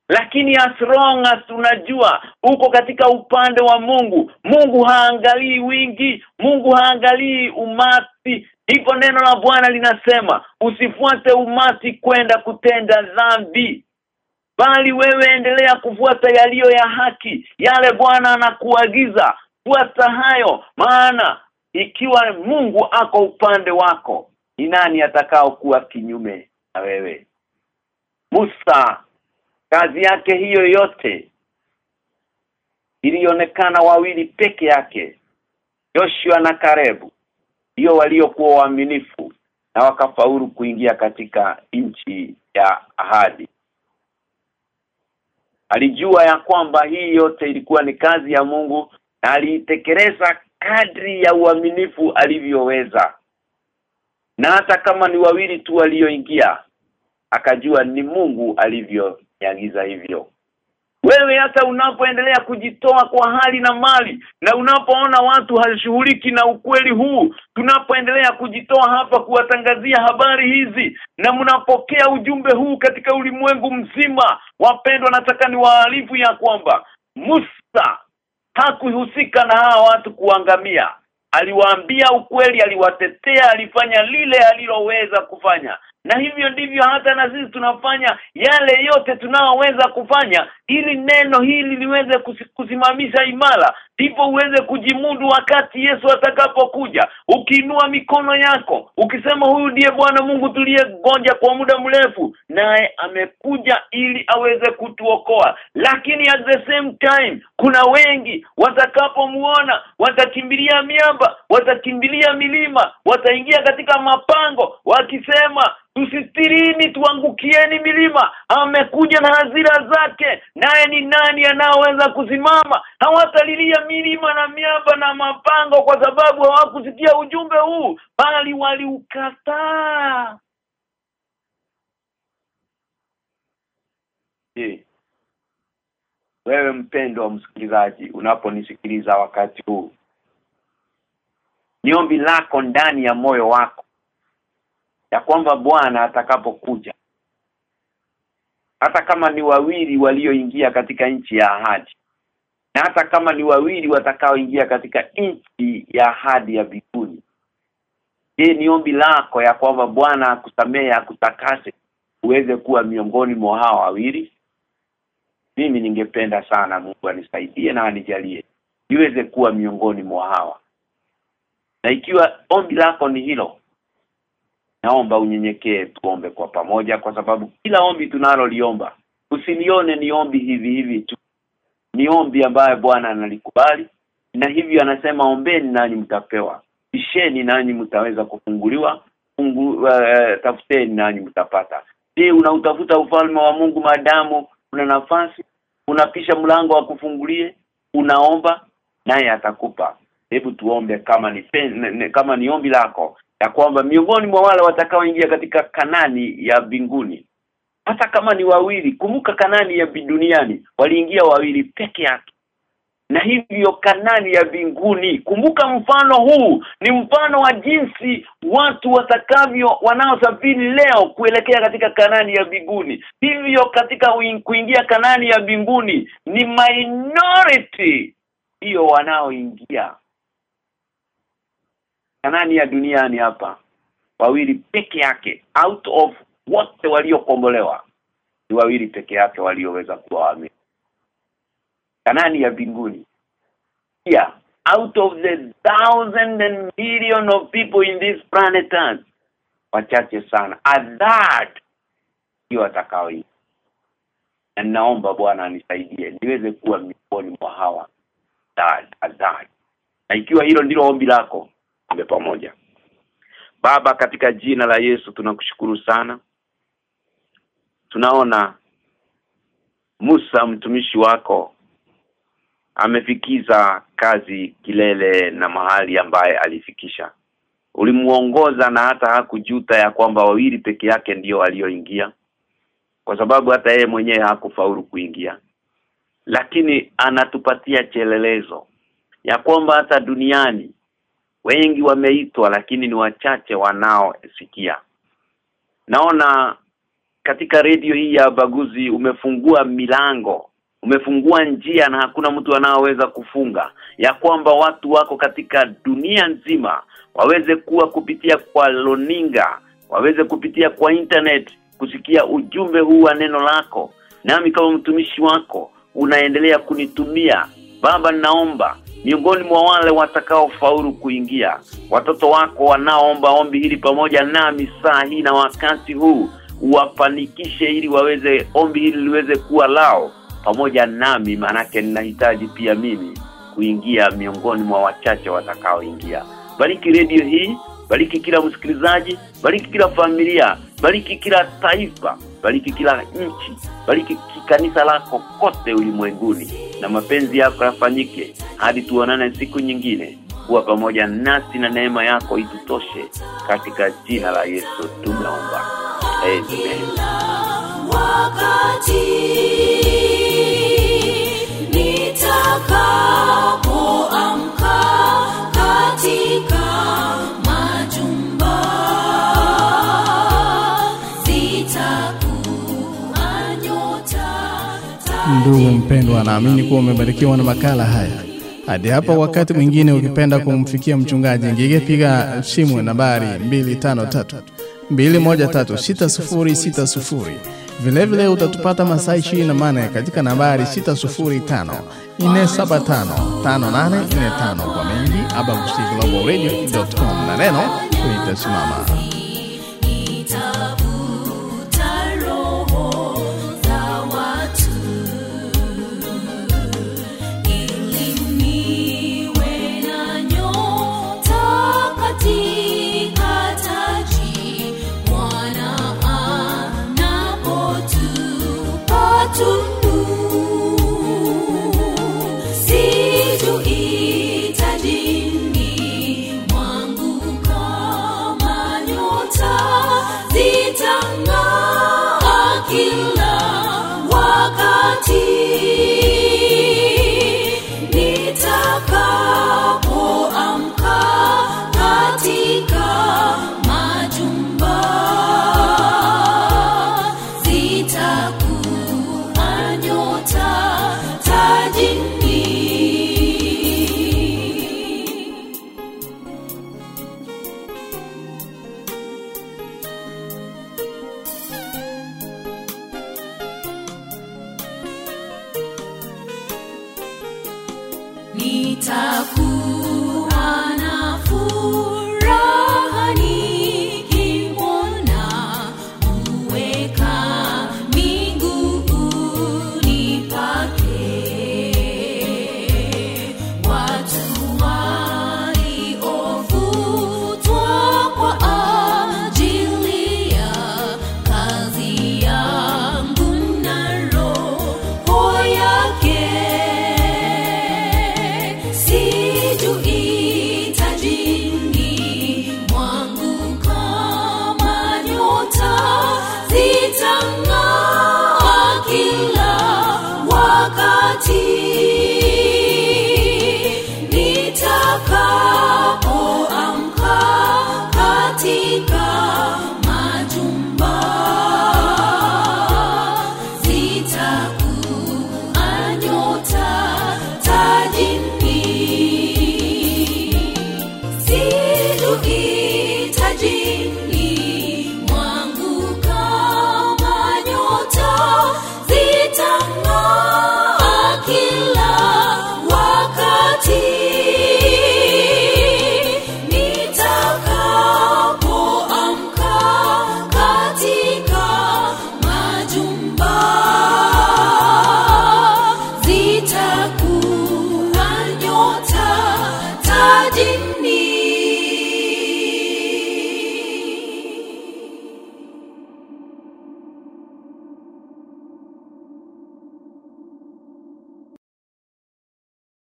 lakini as long as tunajua uko katika upande wa Mungu. Mungu haangalii wingi Mungu haangalii umati. Ndipo neno la Bwana linasema usifuate umati kwenda kutenda dhambi bali wewe endelea kufuata yaliyo ya haki yale Bwana anakuagiza. Fuata hayo maana ikiwa Mungu ako upande wako ni nani atakao kuwa kinyume na wewe? Musa kazi yake hiyo yote. Ilionekana wawili peke yake Joshua na Karebu ndio waliokuwa waaminifu na wakafaulu kuingia katika nchi ya ahadi. Alijua ya kwamba hii yote ilikuwa ni kazi ya Mungu na aliitekeleza kadri ya uaminifu alivyoweza. Na hata kama ni wawili tu walioingia akajua ni Mungu alivyoniagiza hivyo. Wewe hata unapoendelea kujitoa kwa hali na mali na unapoona watu hashughuliki na ukweli huu tunapoendelea kujitoa hapa kuwatangazia habari hizi na mnapokea ujumbe huu katika ulimwengu mzima wapendwa nataka ni waalifu ya kwamba Musa hakuhusika na hawa watu kuangamia. Aliwaambia ukweli aliwatetea alifanya lile aliloweza kufanya na hivyo ndivyo hata na sisi tunafanya yale yote tunaoweza kufanya ili neno hili liweze kusimamisha imara. Ndipo uweze kujimudu wakati Yesu atakapokuja. Ukiinua mikono yako ukisema huyu ndiye Bwana Mungu tuliyegonja kwa muda mrefu naye amekuja ili aweze kutuokoa. Lakini at the same time kuna wengi watakapomuona watakimbilia miamba watakimbilia milima wataingia katika mapango wakisema tusitirini tuangukieni milima. Amekuja na hazira zake naye ni nani anaoweza kusimama? Hawatalilia milima na miamba na mapango kwa sababu hawakusikia ujumbe huu bali waliukataa. Wewe mpendo wa msikilizaji unaponisikiliza wakati huu niombi lako ndani ya moyo wako ya kwamba Bwana atakapokuja. Hata kama ni wawili walioingia katika nchi ya ahadi na hata kama ni wawili watakaoingia katika nchi ya ahadi ya mbinguni je ni ombi lako ya kwamba Bwana akusamehe akutakase uweze kuwa miongoni mwa hao wawili? Mimi ningependa sana Mungu anisaidie na anijalie niweze kuwa miongoni mwa hawa. Na ikiwa ombi lako ni hilo naomba unyenyekee tuombe kwa pamoja kwa sababu kila ombi tunaloliomba usilione ni ombi hivi hivi tu. Ni ombi ambaye Bwana analikubali na hivyo anasema ombeni nani mtapewa bisheni nani mtaweza kufunguliwa fungu, uh, tafuteni nani mtapata. Je unautafuta ufalme wa Mungu maadamu una nafasi unapisha mlango wa kufungulie unaomba naye atakupa. Hebu tuombe kama ni pen, kama ni ombi lako ya kwamba miongoni mwa wale watakaoingia katika kanani ya binguni hata kama ni wawili kumbuka kanani ya biduniani waliingia wawili peke yake. Na hivyo kanani ya mbinguni kumbuka mfano huu ni mfano wa jinsi watu watakavyo wanaosafiri leo kuelekea katika kanani ya mbinguni. Hivyo katika kuingia kanani ya mbinguni ni minority hiyo wanaoingia kanani ya duniani hapa wawili peke yake out of wote waliokombolewa ni wawili peke yake walioweza kuwa waamini. Kanani ya mbinguni. Yeah out of the thousand and million of people in this planet earth wachache sana. At that ndio atakao na naomba bwana anisaidie niweze kuwa miongoni mwa hawa. That at that. Na ikiwa hilo ndilo ombi lako ombe pamoja. Baba katika jina la Yesu tunakushukuru sana. Tunaona Musa mtumishi wako amefikiza kazi kilele na mahali ambaye alifikisha. Ulimuongoza na hata hakujuta ya kwamba wawili peke yake ndio walioingia kwa sababu hata yeye mwenyewe hakufaulu kuingia. Lakini anatupatia chelelezo ya kwamba hata duniani wengi wameitwa lakini ni wachache wanaosikia. Naona katika redio hii ya baguzi umefungua milango umefungua njia na hakuna mtu anaoweza kufunga. Ya kwamba watu wako katika dunia nzima waweze kuwa kupitia kwa loninga waweze kupitia kwa internet kusikia ujumbe huu wa neno lako. Nami kama mtumishi wako unaendelea kunitumia baba ninaomba miongoni mwa wale watakao faulu kuingia watoto wako wanaoomba ombi hili pamoja nami saa hii na wakati huu uwafanikishe ili waweze ombi hili liweze kuwa lao pamoja nami manake ninahitaji pia mimi kuingia miongoni mwa wachache watakaoingia. Bariki redio hii bariki kila msikilizaji bariki kila familia bariki kila taifa bariki kila nchi. Bariki kikanisa lako kote ulimwenguni. Na mapenzi yako yafanyike hadi tuonane siku nyingine. Kuwa pamoja nasi na neema yako itutoshe. Katika jina la Yesu tumeomba amen. Wakati Ndugu mpendwa, naamini kuwa umebarikiwa na makala haya. Hadi hapo wakati mwingine, ukipenda kumfikia mchungaji Ngige, piga simu nambari 253 2136060. Vilevile utatupata masaa 24 katika nambari 605 475 5845 kwa mengi abagusiglobalradio.com na neno litasimama.